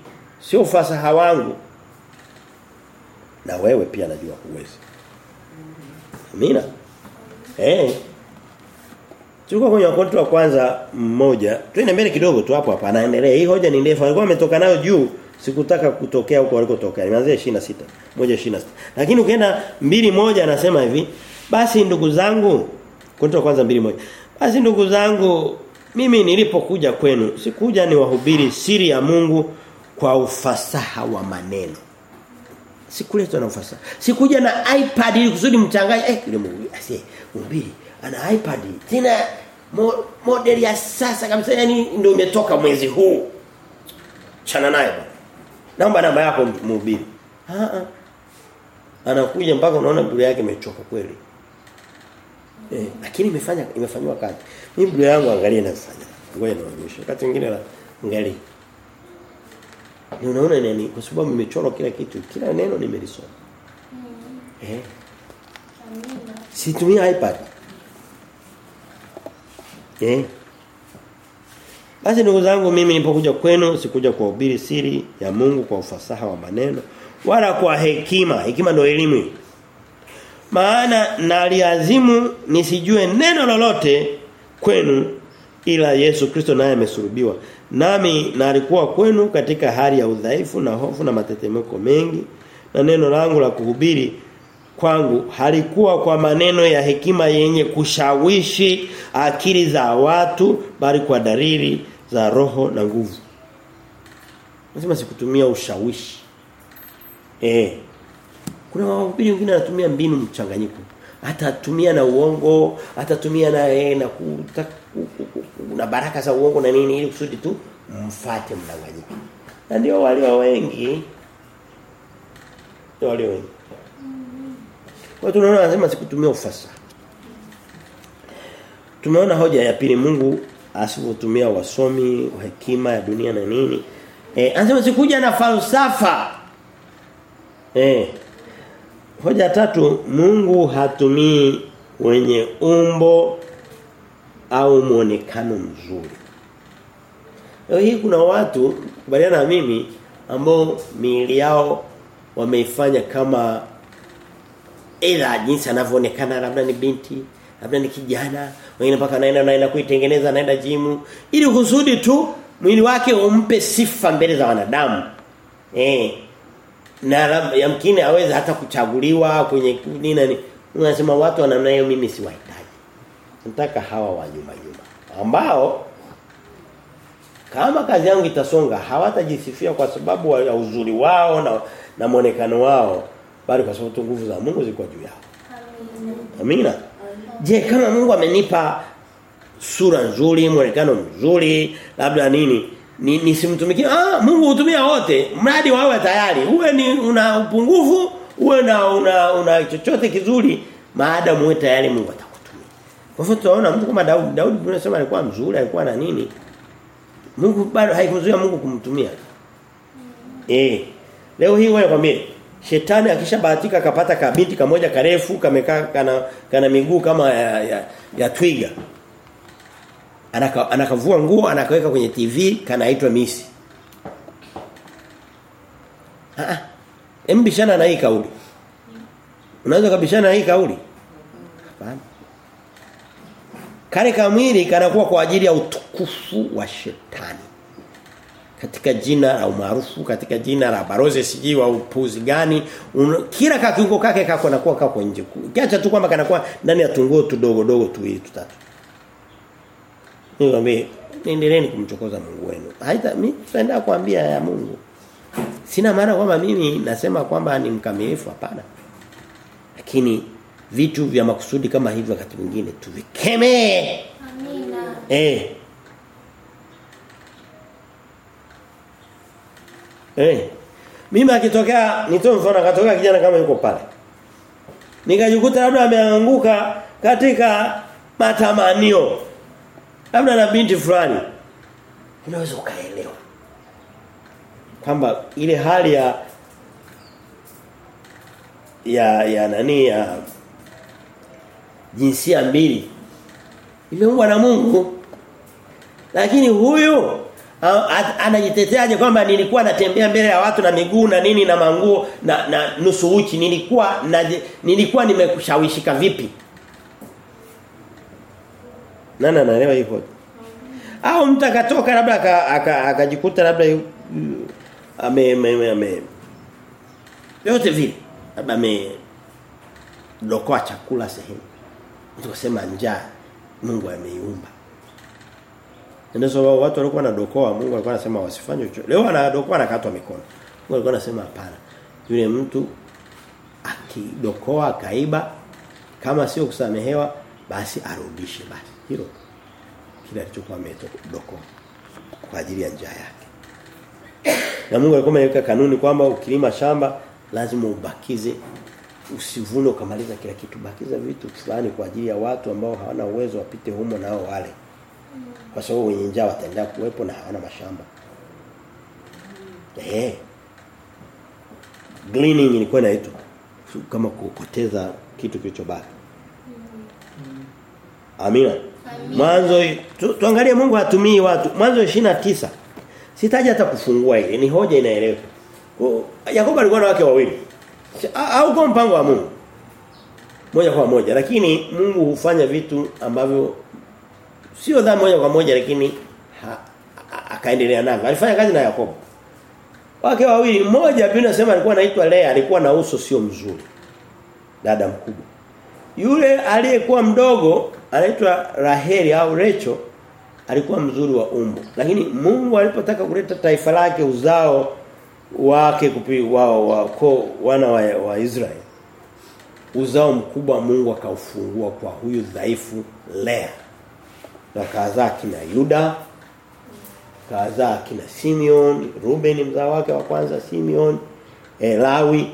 sio ufasaha wangu. Na wewe pia najua huwezi. Amina. Eh. Tulikuwa kwenye wakorintho wa kwanza mmoja. Twende mbele kidogo tu hapo hapa. Anaendelea. Hii hoja ni ndefu. Alikuwa ametoka nayo juu. Sikutaka kutokea huko alikotokea. Nimeanzia 26. Moja 26. Lakini ukienda mbili moja anasema hivi, basi ndugu zangu, akonto wa kwanza mbili moja. Basi ndugu zangu, mimi nilipokuja kwenu, sikuja niwahubiri siri ya Mungu kwa ufasaha wa maneno. Sikuletwa na ufasaha. Sikuja na iPad ili kusudi mchanganye eh yule mhubiri asiye mhubiri ana iPad tena mo, model ya sasa kabisa yani ndio imetoka mwezi huu. Chana naye bwana. Naomba namba yako mhubiri. Ah ah. Anakuja mpaka unaona Biblia yake imechoka kweli. Eh, lakini imefanya imefanywa kazi. Mimi Biblia yangu angalia inafanya. Ngoja nionyeshe. Wakati mwingine la angalia. Ni unaona nini? Kwa sababu nimechora kila kitu, kila neno nimelisoma. Mm. Eh. Situmia iPad. Eh. Basi ndugu zangu mimi nilipokuja kwenu sikuja kuhubiri siri ya Mungu kwa ufasaha wa maneno wala kwa hekima. Hekima ndio elimu. Maana naliazimu nisijue neno lolote kwenu ila Yesu Kristo naye amesulubiwa. Nami nalikuwa kwenu katika hali ya udhaifu na hofu na matetemeko mengi na neno langu la kuhubiri kwangu halikuwa kwa maneno ya hekima yenye kushawishi akili za watu bali kwa dalili za roho na nguvu. Lazima sikutumia ushawishi. Eh. Kuna wahubiri wengine wanatumia mbinu mchanganyiko. Atatumia na uongo, atatumia na eh, na kuta, na baraka za uongo na nini ili kusudi tu mfate mdanganyike. Na ndio walio wengi. Ndio walio wengi. Kwa tunaona anasema sikutumia ufasaha. Tumeona hoja ya pili Mungu asivyotumia wasomi wa hekima ya dunia na nini. Eh anasema sikuja na falsafa. Eh Hoja tatu Mungu hatumii wenye umbo au muonekano mzuri. Leo hii kuna watu kubaliana na mimi ambao miili yao wameifanya kama ila jinsi anavyoonekana labda ni binti, labda ni kijana, wengine mpaka naenda naenda kuitengeneza naenda jimu ili kusudi tu mwili wake umpe sifa mbele za wanadamu. Eh. Na yamkini aweze hata kuchaguliwa kwenye nini nani. Unasema watu wa namna hiyo mimi siwahitaji. Nataka hawa wa nyuma nyuma ambao kama kazi yangu itasonga hawatajisifia kwa sababu ya uzuri wao na na muonekano wao bali kwa sababu nguvu za Mungu ziko juu yao. Amina. Je, kama Mungu amenipa sura nzuri, muonekano mzuri, labda nini? Ni nisimtumikie. Ah, Mungu hutumia wote. Mradi wawe tayari. Uwe ni una upungufu, uwe na una, una chochote kizuri, maadamu uwe tayari Mungu atakutumia. Kwa hivyo tunaona mtu kama Daudi, Daudi tunasema alikuwa mzuri, alikuwa na nini? Mungu bado haikumzuia Mungu kumtumia. Eh. Leo hii wewe kwambie Shetani akishabahatika akapata kabinti kamoja karefu kamekaa kana kana miguu kama ya, ya, ya twiga. Anaka, anakavua nguo anakaweka kwenye TV kanaitwa Misi. Ah ah. Embishana na hii kauli. Unaweza kabishana na hii kauli? Hapana. Kale kamwili kanakuwa kwa ajili ya utukufu wa shetani katika jina la umaarufu katika jina la baroze siji wa upuzi gani un, kila kakiungo kake kako nakuwa kako nje kiacha tu kwamba kanakuwa ndani ya tunguo tudogo dogo tu hili tutatu niwaambie niendeleeni kumchokoza Mungu wenu haita mimi tutaenda kuambia ya Mungu sina maana kwamba mimi nasema kwamba ni mkamilifu hapana lakini vitu vya makusudi kama hivyo wakati mwingine tuvikemee Amina. eh Eh. Mimi akitokea nitoe mfano akatokea kijana kama yuko pale. Nikajikuta labda ameanguka katika matamanio. Labda na binti fulani. Unaweza ukaelewa. kwamba ile hali ya ya ya nani ya jinsia mbili imeumbwa na Mungu lakini huyu anajiteteaje kwamba nilikuwa natembea mbele ya watu na miguu na nini na manguo na, na nusu uchi nilikuwa na, nilikuwa nimekushawishika vipi nani anaelewa hivyo? Au mtu akatoka labda akajikuta labda ame ame ame yote vile labda ame dokoa chakula sehemu. Mtu akasema njaa Mungu ameiumba. Ndio sababu watu walikuwa wanadokoa Mungu alikuwa anasema wasifanye hicho leo anadokoa anakatwa mikono. Mungu alikuwa anasema hapana. Yule mtu akidokoa kaiba kama sio kusamehewa basi arudishe basi hilo kile alichokuwa amedokoa kwa ajili ya njaa yake. Na Mungu alikuwa ameweka kanuni kwamba ukilima shamba lazima ubakize usivune ukamaliza kila kitu. Bakiza vitu fulani kwa ajili ya watu ambao hawana uwezo wapite humo nao wale. Kwa sababu wenye njaa wataendelea kuwepo na hawana mashamba. Eh gleaning ilikuwa inaitwa kama kupoteza kitu kilichobaki. Amina mwanzo tu, tuangalie Mungu hatumii watu. Mwanzo 29 sitaji hata kufungua ile ni hoja inaeleweka. Yakobo alikuwa na wake wawili. Au kwa mpango wa Mungu. Moja kwa moja. Lakini Mungu hufanya vitu ambavyo sio dhambi moja kwa moja lakini akaendelea navyo. Alifanya kazi na Yakobo. Wake wawili mmoja Biblia inasema alikuwa anaitwa Lea alikuwa na uso sio mzuri. Dada mkubwa yule aliyekuwa mdogo anaitwa Raheli au Recho alikuwa mzuri wa umbo. Lakini Mungu alipotaka kuleta taifa lake uzao wake kupi wao wa, wa, wana wa, wa Israeli uzao mkubwa Mungu akaufungua kwa huyu dhaifu Lea. Na kazaa kina Yuda kazaa kina Simeon Ruben mzao wake wa kwanza Simeon Elawi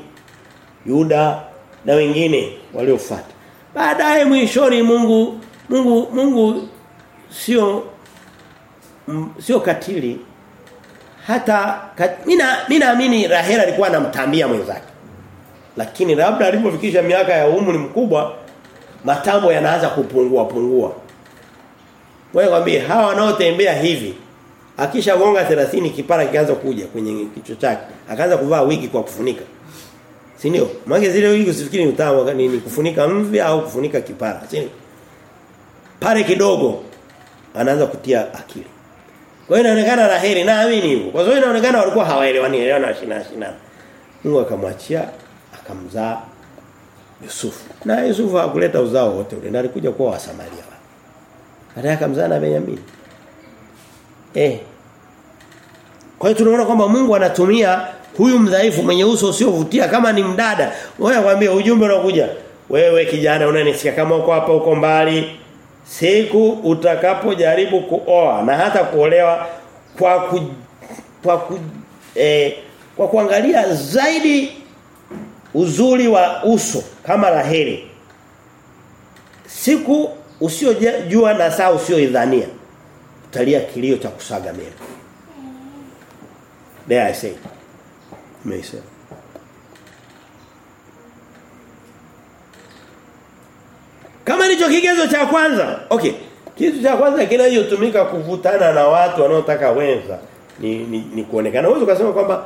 Yuda na wengine waliofuata baadaye mwishoni Mungu Mungu Mungu sio sio katili. Hata kat, mina mimi naamini Rahela alikuwa anamtambia mwenzake. Lakini labda alipofikisha miaka ya umri mkubwa matambo yanaanza kupungua pungua. Wewe kwambie hawa wanaotembea hivi akishagonga 30 kipara kianza kuja kwenye kichwa chake akaanza kuvaa wigi kwa kufunika si ndio maana zile wigi usifikiri ni utamu ni kufunika mvi au kufunika kipara si pale kidogo anaanza kutia akili kwa hiyo inaonekana Raheli naamini hivyo. Kwa sababu inaonekana walikuwa hawaelewani elewana shina shina. Mungu akamwachia akamzaa Yusufu. Na Yusufu hakuleta uzao wote ule, na alikuja kuwa wa Samaria. Baadaye akamzaa na Benjamin. Eh. Kwa hiyo tunaona kwamba Mungu anatumia huyu mdhaifu mwenye uso usiovutia kama ni mdada. Wewe kwambie ujumbe unakuja. Wewe kijana unanisikia kama uko hapa uko mbali siku utakapojaribu kuoa na hata kuolewa kwa ku, kwa ku, eh, kwa kuangalia zaidi uzuri wa uso kama Raheli siku usiojua na saa usioidhania utalia kilio cha kusaga meno there i say may say Kama nicho kigezo cha kwanza. Okay. Kitu cha kwanza kinachotumika kuvutana na watu wanaotaka wenza ni ni, ni kuonekana. Wewe ukasema kwamba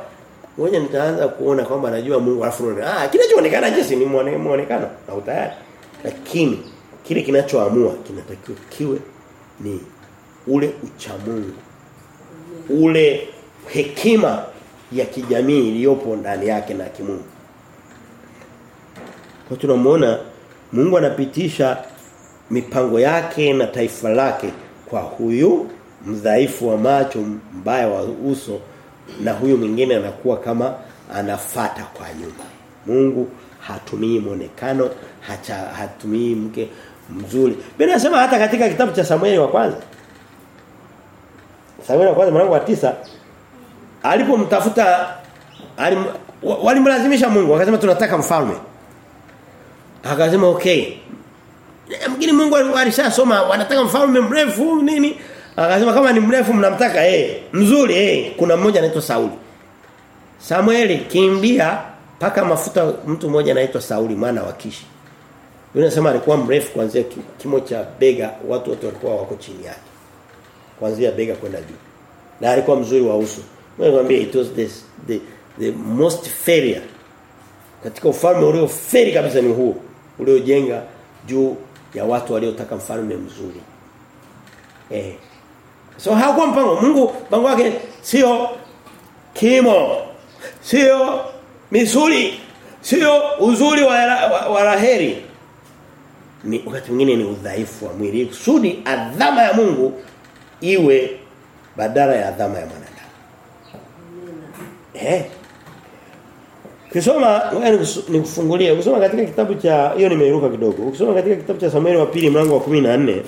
ngoja nitaanza kuona kwamba najua Mungu alafu ah kinachoonekana je si ni muonekano na utayari. Lakini kile kinachoamua kinatakiwa kiwe ni ule uchamungu. Ule hekima ya kijamii iliyopo ndani yake na kimungu. Kwa tunamuona Mungu anapitisha mipango yake na taifa lake kwa huyu mdhaifu wa macho mbaya wa uso na huyu mwingine anakuwa kama anafata kwa nyuma. Mungu hatumii mwonekano hacha hatumii mke mzuri. Biblia inasema hata katika kitabu cha Samueli wa kwanza. Samueli wa kwanza mlango wa alipomtafuta alim, walimlazimisha Mungu akasema tunataka mfalme. Akasema okay. Mgini Mungu alishasoma wanataka mfalme mrefu nini? Akasema kama ni mrefu mnamtaka eh mzuri eh kuna mmoja anaitwa Sauli. Samueli kimbia paka mafuta mtu mmoja anaitwa Sauli mwana wa Kishi. Yule anasema alikuwa mrefu kuanzia kimo cha bega watu wote walikuwa wako chini yake. Kuanzia bega kwenda juu. Na alikuwa mzuri wa uso. Nikwambia it was the, the the most failure katika ufalme ulio feri kabisa ni huo uliojenga juu ya watu waliotaka mfalme mzuri. Eh. So hakuwa mpango Mungu mpango wake sio kimo sio misuli sio uzuri wa, wa, wa ni wakati mwingine ni udhaifu wa mwili kusudi adhama ya Mungu iwe badala ya adhama ya mwanadamu. Eh. Ukisoma nikufungulie ukisoma katika kitabu cha hiyo nimeiruka kidogo. Ukisoma katika kitabu cha Samueli wa pili mlango wa 14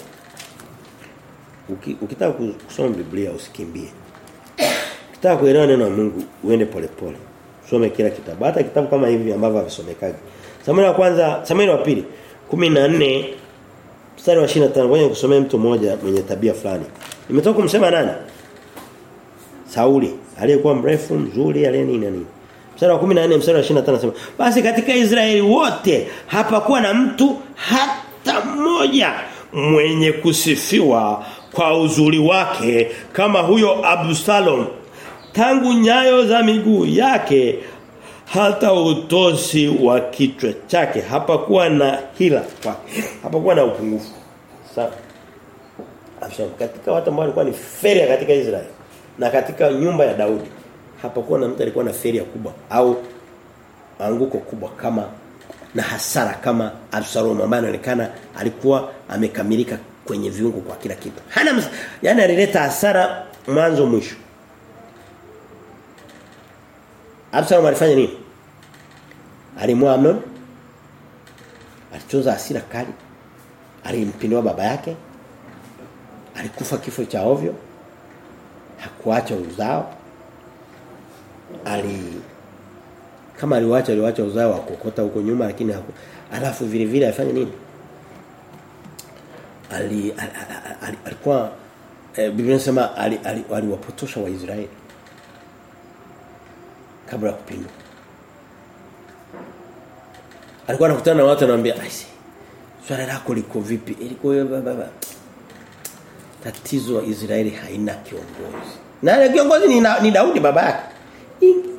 uki, ukitaka kusoma Biblia usikimbie. Ukitaka kuelewa neno la Mungu uende polepole. Usome kila kitabu. Hata kitabu kama hivi ambavyo havisomekaji. Samueli wa kwanza, Samueli wa pili 14 mstari wa 25 ngoja nikusomee mtu mmoja mwenye tabia fulani. Nimetoka kumsema nani? Sauli, aliyekuwa mrefu, mzuri, aliye nini nini. Mstari wa 14 mstari wa 25 nasema basi katika Israeli wote hapakuwa na mtu hata mmoja mwenye kusifiwa kwa uzuri wake kama huyo Absalom. Tangu nyayo za miguu yake hata utosi wa kichwa chake hapakuwa na hila hapakuwa na upungufu. Sawa. Absalom katika watu ambao walikuwa ni feria katika Israeli na katika nyumba ya Daudi hapakuwa na mtu alikuwa na feria kubwa au anguko kubwa kama na hasara kama Absalom ambaye anaonekana alikuwa amekamilika kwenye viungo kwa kila kitu. Hana yani alileta hasara mwanzo mwisho. Absalom alifanya nini? Alimua Amnon. Alichoza hasira kali. Alimpindua baba yake. Alikufa kifo cha ovyo. Hakuacha uzao. Ali kama aliwacha aliwacha uzao wa kokota huko nyuma lakini haku alafu vile vile afanye nini? Ali, ali alikuwa e, Biblia inasema aliwapotosha ali, ali Waisraeli kabla ya kupindua. Alikuwa anakutana na watu anamwambia aisi swala lako liko vipi? Ilikuwa baba tatizo Israeli haina kiongozi. Na kiongozi ni, ni Daudi baba yake.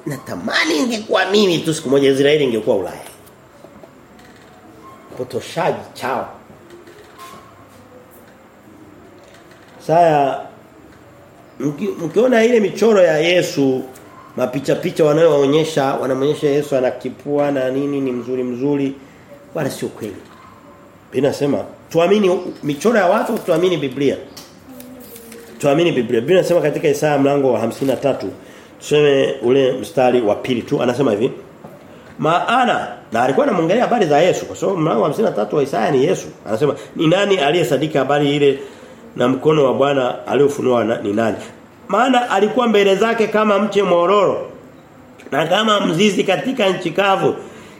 Natamani ingekuwa mimi tu siku moja Israeli ingekuwa Ulaya. Potoshaji chao. Sasa mkiona ile michoro ya Yesu mapicha picha wanayoonyesha wanamuonyesha Yesu anakipua na nini ni mzuri mzuri wala sio kweli. Binasema tuamini michoro ya watu tuamini Biblia. Tuamini Biblia. Biblia inasema katika Isaya mlango wa 53 tuseme ule mstari wa pili tu anasema hivi maana na alikuwa anamwangalia habari za Yesu kwa sababu so, mlango wa 53 wa Isaya ni Yesu. Anasema ni nani aliyesadika habari ile na mkono wa Bwana aliofunua ni nani? Maana alikuwa mbele zake kama mche mororo na kama mzizi katika nchi kavu.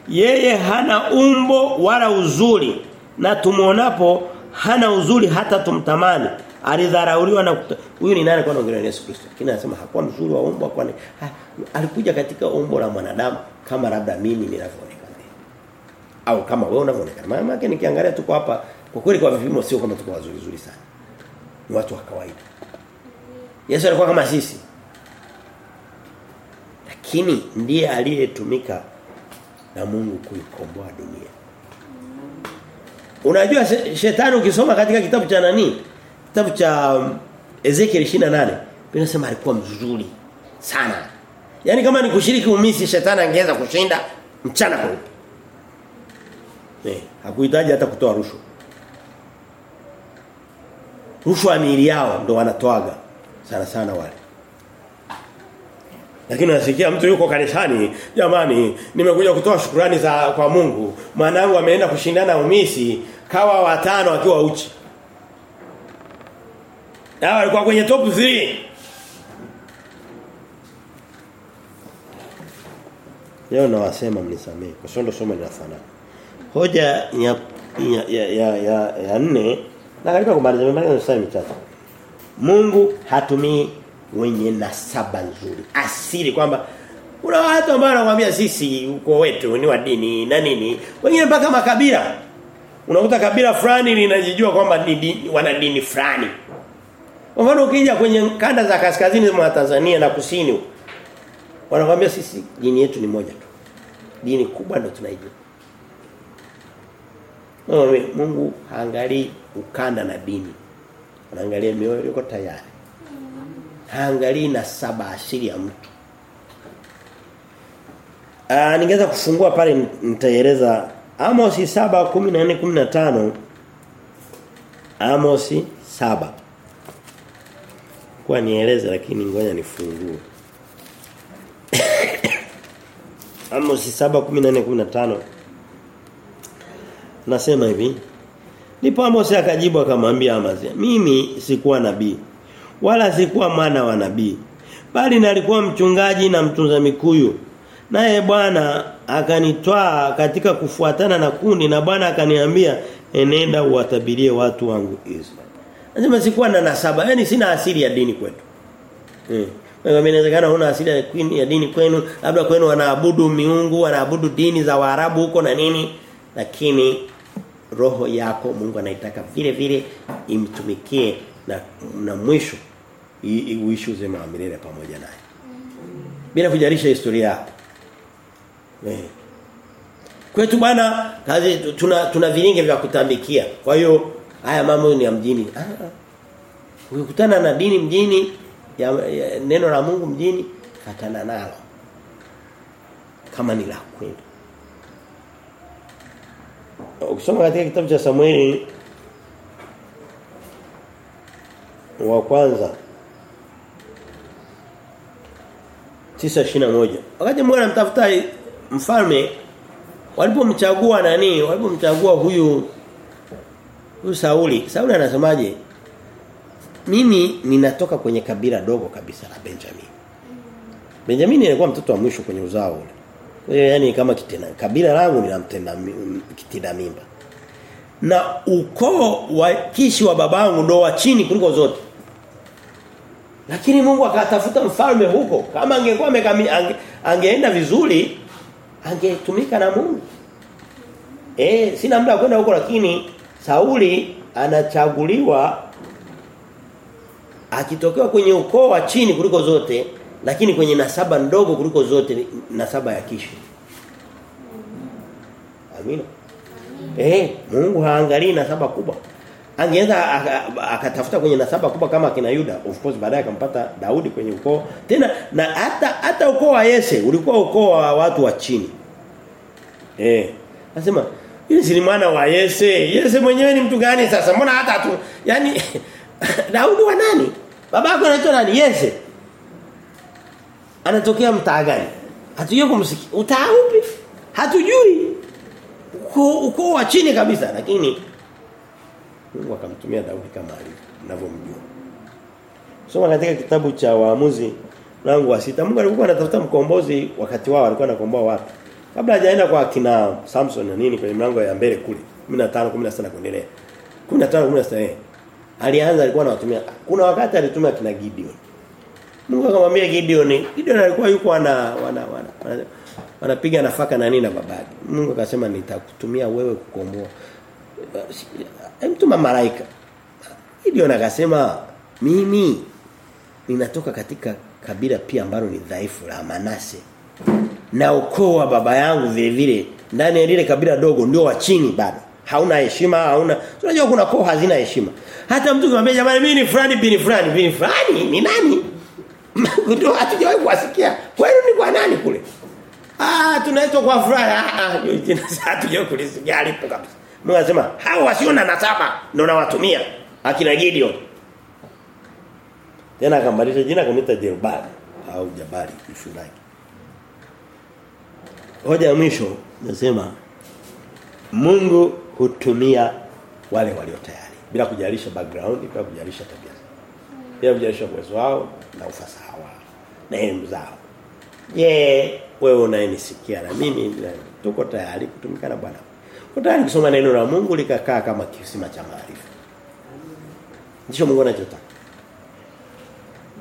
Yeye hana umbo wala uzuri na tumuonapo hana uzuri hata tumtamani alidharauliwa na huyu ni nani kwa anaongelea Yesu Kristo? Lakini anasema hakuwa mzuri wa umbo kwani alikuja katika umbo la mwanadamu kama labda mimi ninavyoonekana au kama wewe unavyoonekana. Maana yake nikiangalia tuko hapa kwa kweli kwa vipimo sio kama tuko wazuri zuri sana. Ni watu wa kawaida. Yesu alikuwa kama sisi. Lakini ndiye aliyetumika na Mungu kuikomboa dunia. Unajua shetani ukisoma katika kitabu cha nani? Kitabu cha Ezekiel 28, inasema alikuwa mzuri sana. Yaani kama ni kushiriki umisi shetani angeweza kushinda mchana kweupe. Eh, hakuhitaji hata kutoa rushwa. Rushwa miili yao ndo wanatoaga sana sana wale. Lakini nasikia mtu yuko kanisani, jamani, nimekuja kutoa shukrani za kwa Mungu. Mwanangu ameenda kushindana umisi, kawa watano akiwa uchi. Hawa walikuwa kwenye top 3. Leo nawasema mnisamee, kwa sababu ndo somo linafanana. Hoja ya ya ya ya, ya, ya nne na katika kumaliza mimaliza mstari mitatu. Mungu hatumii wenye nasaba nzuri. Asili kwamba Kuna watu ambao wanakuambia sisi uko wetu ni wa dini na nini. Wengine mpaka makabila. Unakuta kabila fulani linajijua kwamba ni wana dini fulani. Kwa mfano ukija kwenye kanda za kaskazini mwa Tanzania na kusini wanakuambia sisi dini yetu ni moja tu. Dini kubwa ndio tunaijua. Mungu haangalii ukanda na dini. Anaangalia mioyo iko tayari. Haangalii na saba asili ya mtu. Ah ningeweza kufungua pale nitaeleza Amos 7:14 15 Amos 7 Kwa nieleze lakini ngoja nifungue. <coughs> Amos 7:14 15 Nasema hivi. Ndipo Amos akajibu akamwambia Amazia mimi sikuwa nabii wala sikuwa mwana wa nabii bali nalikuwa mchungaji na mtunza mikuyu. Naye Bwana akanitwaa katika kufuatana na kundi na Bwana akaniambia enenda uwatabirie watu wangu Israeli. Nasema sikuwa na nasaba, yani sina asili ya dini kwetu. Eh. Wewe inawezekana huna asili ya ya dini kwenu, labda kwenu wanaabudu miungu, wanaabudu dini za Waarabu huko na nini, lakini roho yako Mungu anaitaka vile vile imtumikie na na mwisho uishi uzima wa milele pamoja naye. Bila kujarisha historia yako. Eh. Kwetu bwana kazi tuna tuna vilinge vya kutambikia. Kwa hiyo haya mambo ni ya mjini. Ah. Ukikutana na dini mjini ya, ya neno la Mungu mjini katana nalo. Kama ni la kweli. Ukisoma katika kitabu cha Samueli wa kwanza 9:21 wakati Mungu anamtafuta mfalme walipomchagua nani walipomchagua huyu huyu Sauli Sauli anasemaje? Mimi ninatoka kwenye kabila dogo kabisa la Benjamin. Benjamin alikuwa mtoto wa mwisho kwenye uzao ule. Kwa hiyo yani kama kitena kabila langu ni la mtenda kitida mimba. Na ukoo wa kishi wa babangu ndo wa chini kuliko zote. Lakini Mungu akatafuta mfalme huko. Kama angekuwa ange, angeenda vizuri angetumika na Mungu. Eh, sina muda kwenda huko lakini Sauli anachaguliwa akitokea kwenye ukoo wa chini kuliko zote lakini kwenye nasaba ndogo kuliko zote nasaba ya Kishi. Amina. Eh, Mungu haangalii nasaba kubwa. Angeweza akatafuta kwenye nasaba kubwa kama kina Yuda. Of course baadaye akampata Daudi kwenye ukoo. Tena na hata hata ukoo wa Yese ulikuwa ukoo wa watu wa chini. Eh. Nasema yule si mwana wa Yese. Yese mwenyewe ni mtu gani sasa? Mbona hata tu yani <laughs> Daudi wa nani? Babako anaitwa nani? Yese. Anatokea mtaa gani? Hatujui kumsikia. Utaa upi? Hatujui. Ukoo uko wa chini kabisa lakini Mungu akamtumia Daudi kama alivyomjua. Soma katika kitabu cha Waamuzi mlango wa sita Mungu alikuwa anatafuta mkombozi wakati wao alikuwa anakomboa watu. Kabla hajaenda kwa kina Samson na nini kwenye mlango ya mbele kule 15 16 na kuendelea. 15 16 Alianza alikuwa anawatumia. Kuna wakati alitumia kina Gideon. Mungu akamwambia Gideon, Gideon alikuwa yuko ana wana wana wanapiga nafaka na nini na babake. Mungu akasema nitakutumia wewe kukomboa. Mtuma malaika. Gideon akasema mimi ninatoka katika kabila pia ambalo ni dhaifu la Manase. Na ukoo wa baba yangu vile vile ndani ya lile kabila dogo ndio wa chini bado. Hauna heshima, hauna. Unajua kuna koo hazina heshima. Hata mtu kumwambia jamani mimi ni fulani bin fulani bin fulani ni nani? <laughs> Ndio hatujawahi kuwasikia. Kwani ni kwa nani kule? Ah tunaitwa kwa fulani. Ah ah jina <laughs> hatujawahi kulisikia alipo kabisa. Mungu anasema hao wasio na nasaba ndio nawatumia akina Gideon. Tena akambadilisha jina kunita Jerubali au Jabali mshunaki. Hoja ya mwisho nasema Mungu hutumia wale walio tayari bila kujalisha background, bila kujalisha tabia bila kujalisha uwezo wao na ufasaha wao na elimu zao. Je, wewe unayenisikia na mimi tuko tayari kutumika na Bwana. Uko tayari kusoma neno la Mungu likakaa kama kisima cha maarifa. Ndicho Mungu anachotaka.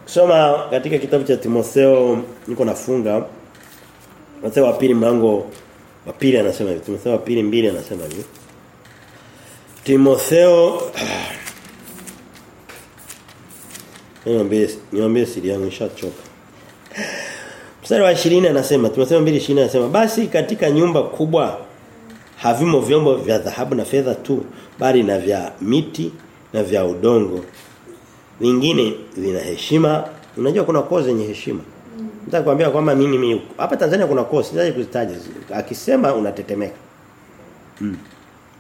Soma katika kitabu cha Timotheo niko nafunga Timotheo wa pili mlango wa pili anasema hivi. Timotheo wa pili mbili anasema hivi. Timotheo <sighs> Niambie niambie siri yangu nishachoka. Mstari wa 20 anasema Timotheo 2:20 anasema basi katika nyumba kubwa havimo vyombo vya dhahabu na fedha tu bali na vya miti na vya udongo. Vingine vina heshima. Unajua kuna koo zenye heshima. Nataka kuambia kwamba mimi mimi hapa Tanzania kuna kosi, sitaki kuzitaja. Akisema unatetemeka. Mm.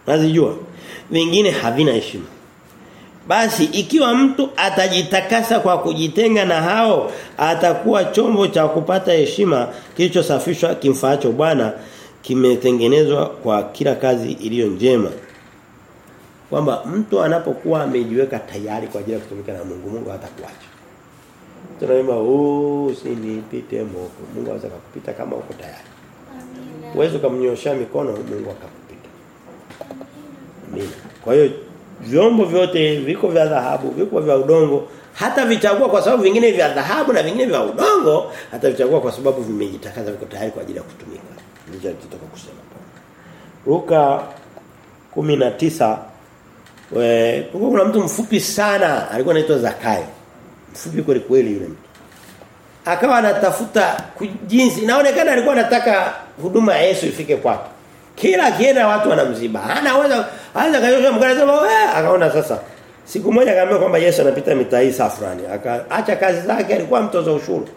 Nazijua. Vingine havina heshima. Basi ikiwa mtu atajitakasa kwa kujitenga na hao atakuwa chombo cha kupata heshima kilichosafishwa kimfaacho Bwana kimetengenezwa kwa kila kazi iliyo njema. Kwamba mtu anapokuwa amejiweka tayari kwa ajili ya kutumika na Mungu, Mungu hatakuacha. Tunaimba usinipite moko. Mungu anaweza kukupita kama uko tayari. Amina. Uwezo kumnyoshia mikono Mungu akakupita. Amina. Kwa hiyo vyombo vyote viko vya dhahabu, viko vya udongo, hata vichagua kwa sababu vingine vya dhahabu na vingine vya udongo, hata vichagua kwa sababu vimejitakaza viko tayari kwa ajili ya kutumika. Ndicho nitataka kusema. Luka 19 we kuna mtu mfupi sana alikuwa anaitwa Zakayo. Mfupi kweli kweli yule mtu. Akawa anatafuta jinsi inaonekana alikuwa anataka huduma ya Yesu ifike kwake. Kila kienda watu wanamziba. Anaweza anaweza kanyosha mkono anasema wewe akaona sasa. Siku moja akaambia kwamba Yesu anapita mitaa hii safrani. Akaacha kazi zake alikuwa mtoza ushuru.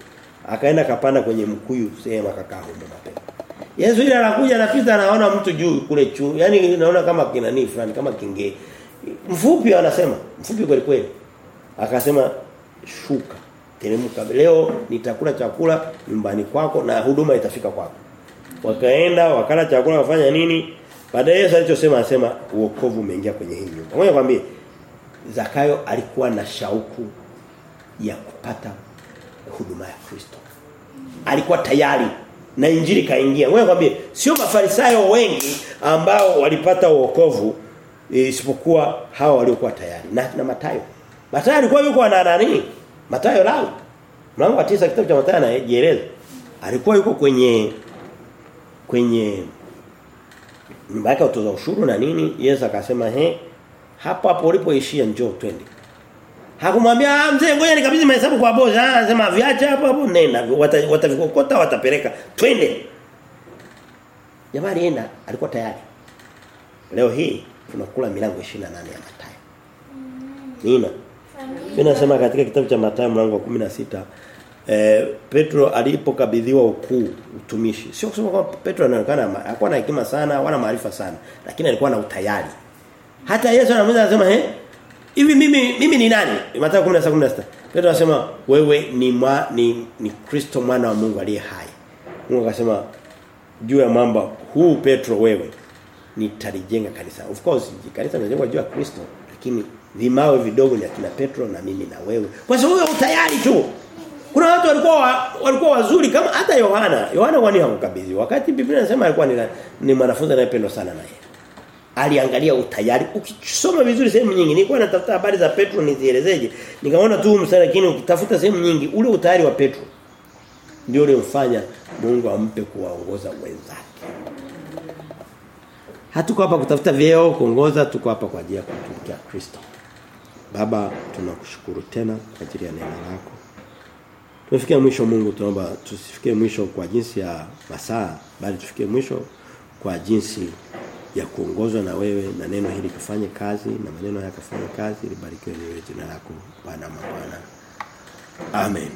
Akaenda kapanda kwenye mkuyu sehemu akakaa huko mapema. Yesu ile anakuja anapita anaona mtu juu kule juu. Yaani naona kama kinani fulani kama kinge. Mfupi anasema, mfupi kweli kweli. Akasema shuka. Teremka leo nitakula chakula nyumbani kwako na huduma itafika kwako. Wakaenda wakala chakula wafanya nini? Baadaye Yesu alichosema anasema uokovu umeingia kwenye hii nyumba. Ngoja kwambie Zakayo alikuwa na shauku ya kupata huduma ya Kristo. Alikuwa tayari na injili kaingia. Ngoja kwambie sio mafarisayo wengi ambao walipata uokovu isipokuwa hawa waliokuwa tayari. Na, na Matayo. Matayo alikuwa yuko na nani? Matayo lao. Mlango wa 9 kitabu cha Mathayo anajieleza. Alikuwa yuko kwenye kwenye nyumba yake utoza ushuru na nini. Yesu akasema he hapo hapo ulipoishia njoo twende. Hakumwambia ah mzee ngoja nikabidhi mahesabu kwa boss. Ah anasema viacha hapo hapo. Nenda watavikokota wata watapeleka. Twende. Jamaa alienda alikuwa tayari. Leo hii tunakula milango 28 ya Mathayo. Nina mimi nasema katika kitabu cha Mathayo mlango wa 16 Eh, Petro alipokabidhiwa ukuu utumishi. Sio kusema kwamba Petro anaonekana hakuwa na hekima sana wala maarifa sana, lakini alikuwa na utayari. Hata Yesu anamuuliza anasema, "Eh, hivi mimi mimi ni nani?" Mathayo 16:16. Petro anasema, "Wewe ni mwa, ni ni Kristo mwana wa Mungu aliye hai." Mungu akasema, "Juu ya mamba huu Petro wewe nitalijenga kanisa." Of course, kanisa linajengwa juu ya Kristo, lakini vimawe vidogo ni akina Petro na mimi na wewe. Kwa sababu wewe utayari tu. Kuna watu walikuwa wa, walikuwa wazuri kama hata Yohana. Yohana kwani hakukabidhi. Wakati Biblia inasema alikuwa ni, ni mwanafunzi anayependwa sana naye. Aliangalia utayari. Ukisoma vizuri sehemu nyingi, nilikuwa natafuta habari za Petro nizielezeje. Nikaona tu mstari lakini ukitafuta sehemu nyingi ule utayari wa Petro ndio ulimfanya Mungu ampe kuwaongoza wenzake. Hatuko hapa kutafuta vyeo, kuongoza, tuko hapa kwa ajili ya kumtumikia Kristo. Baba, tunakushukuru tena kwa ajili ya neema lako. Tufikie mwisho Mungu tunaomba tusifikie mwisho kwa jinsi ya masaa bali tufikie mwisho kwa jinsi ya kuongozwa na wewe na neno hili kufanye kazi na maneno yakafanye kazi libarikiwe wewe jina lako Bwana. Amen.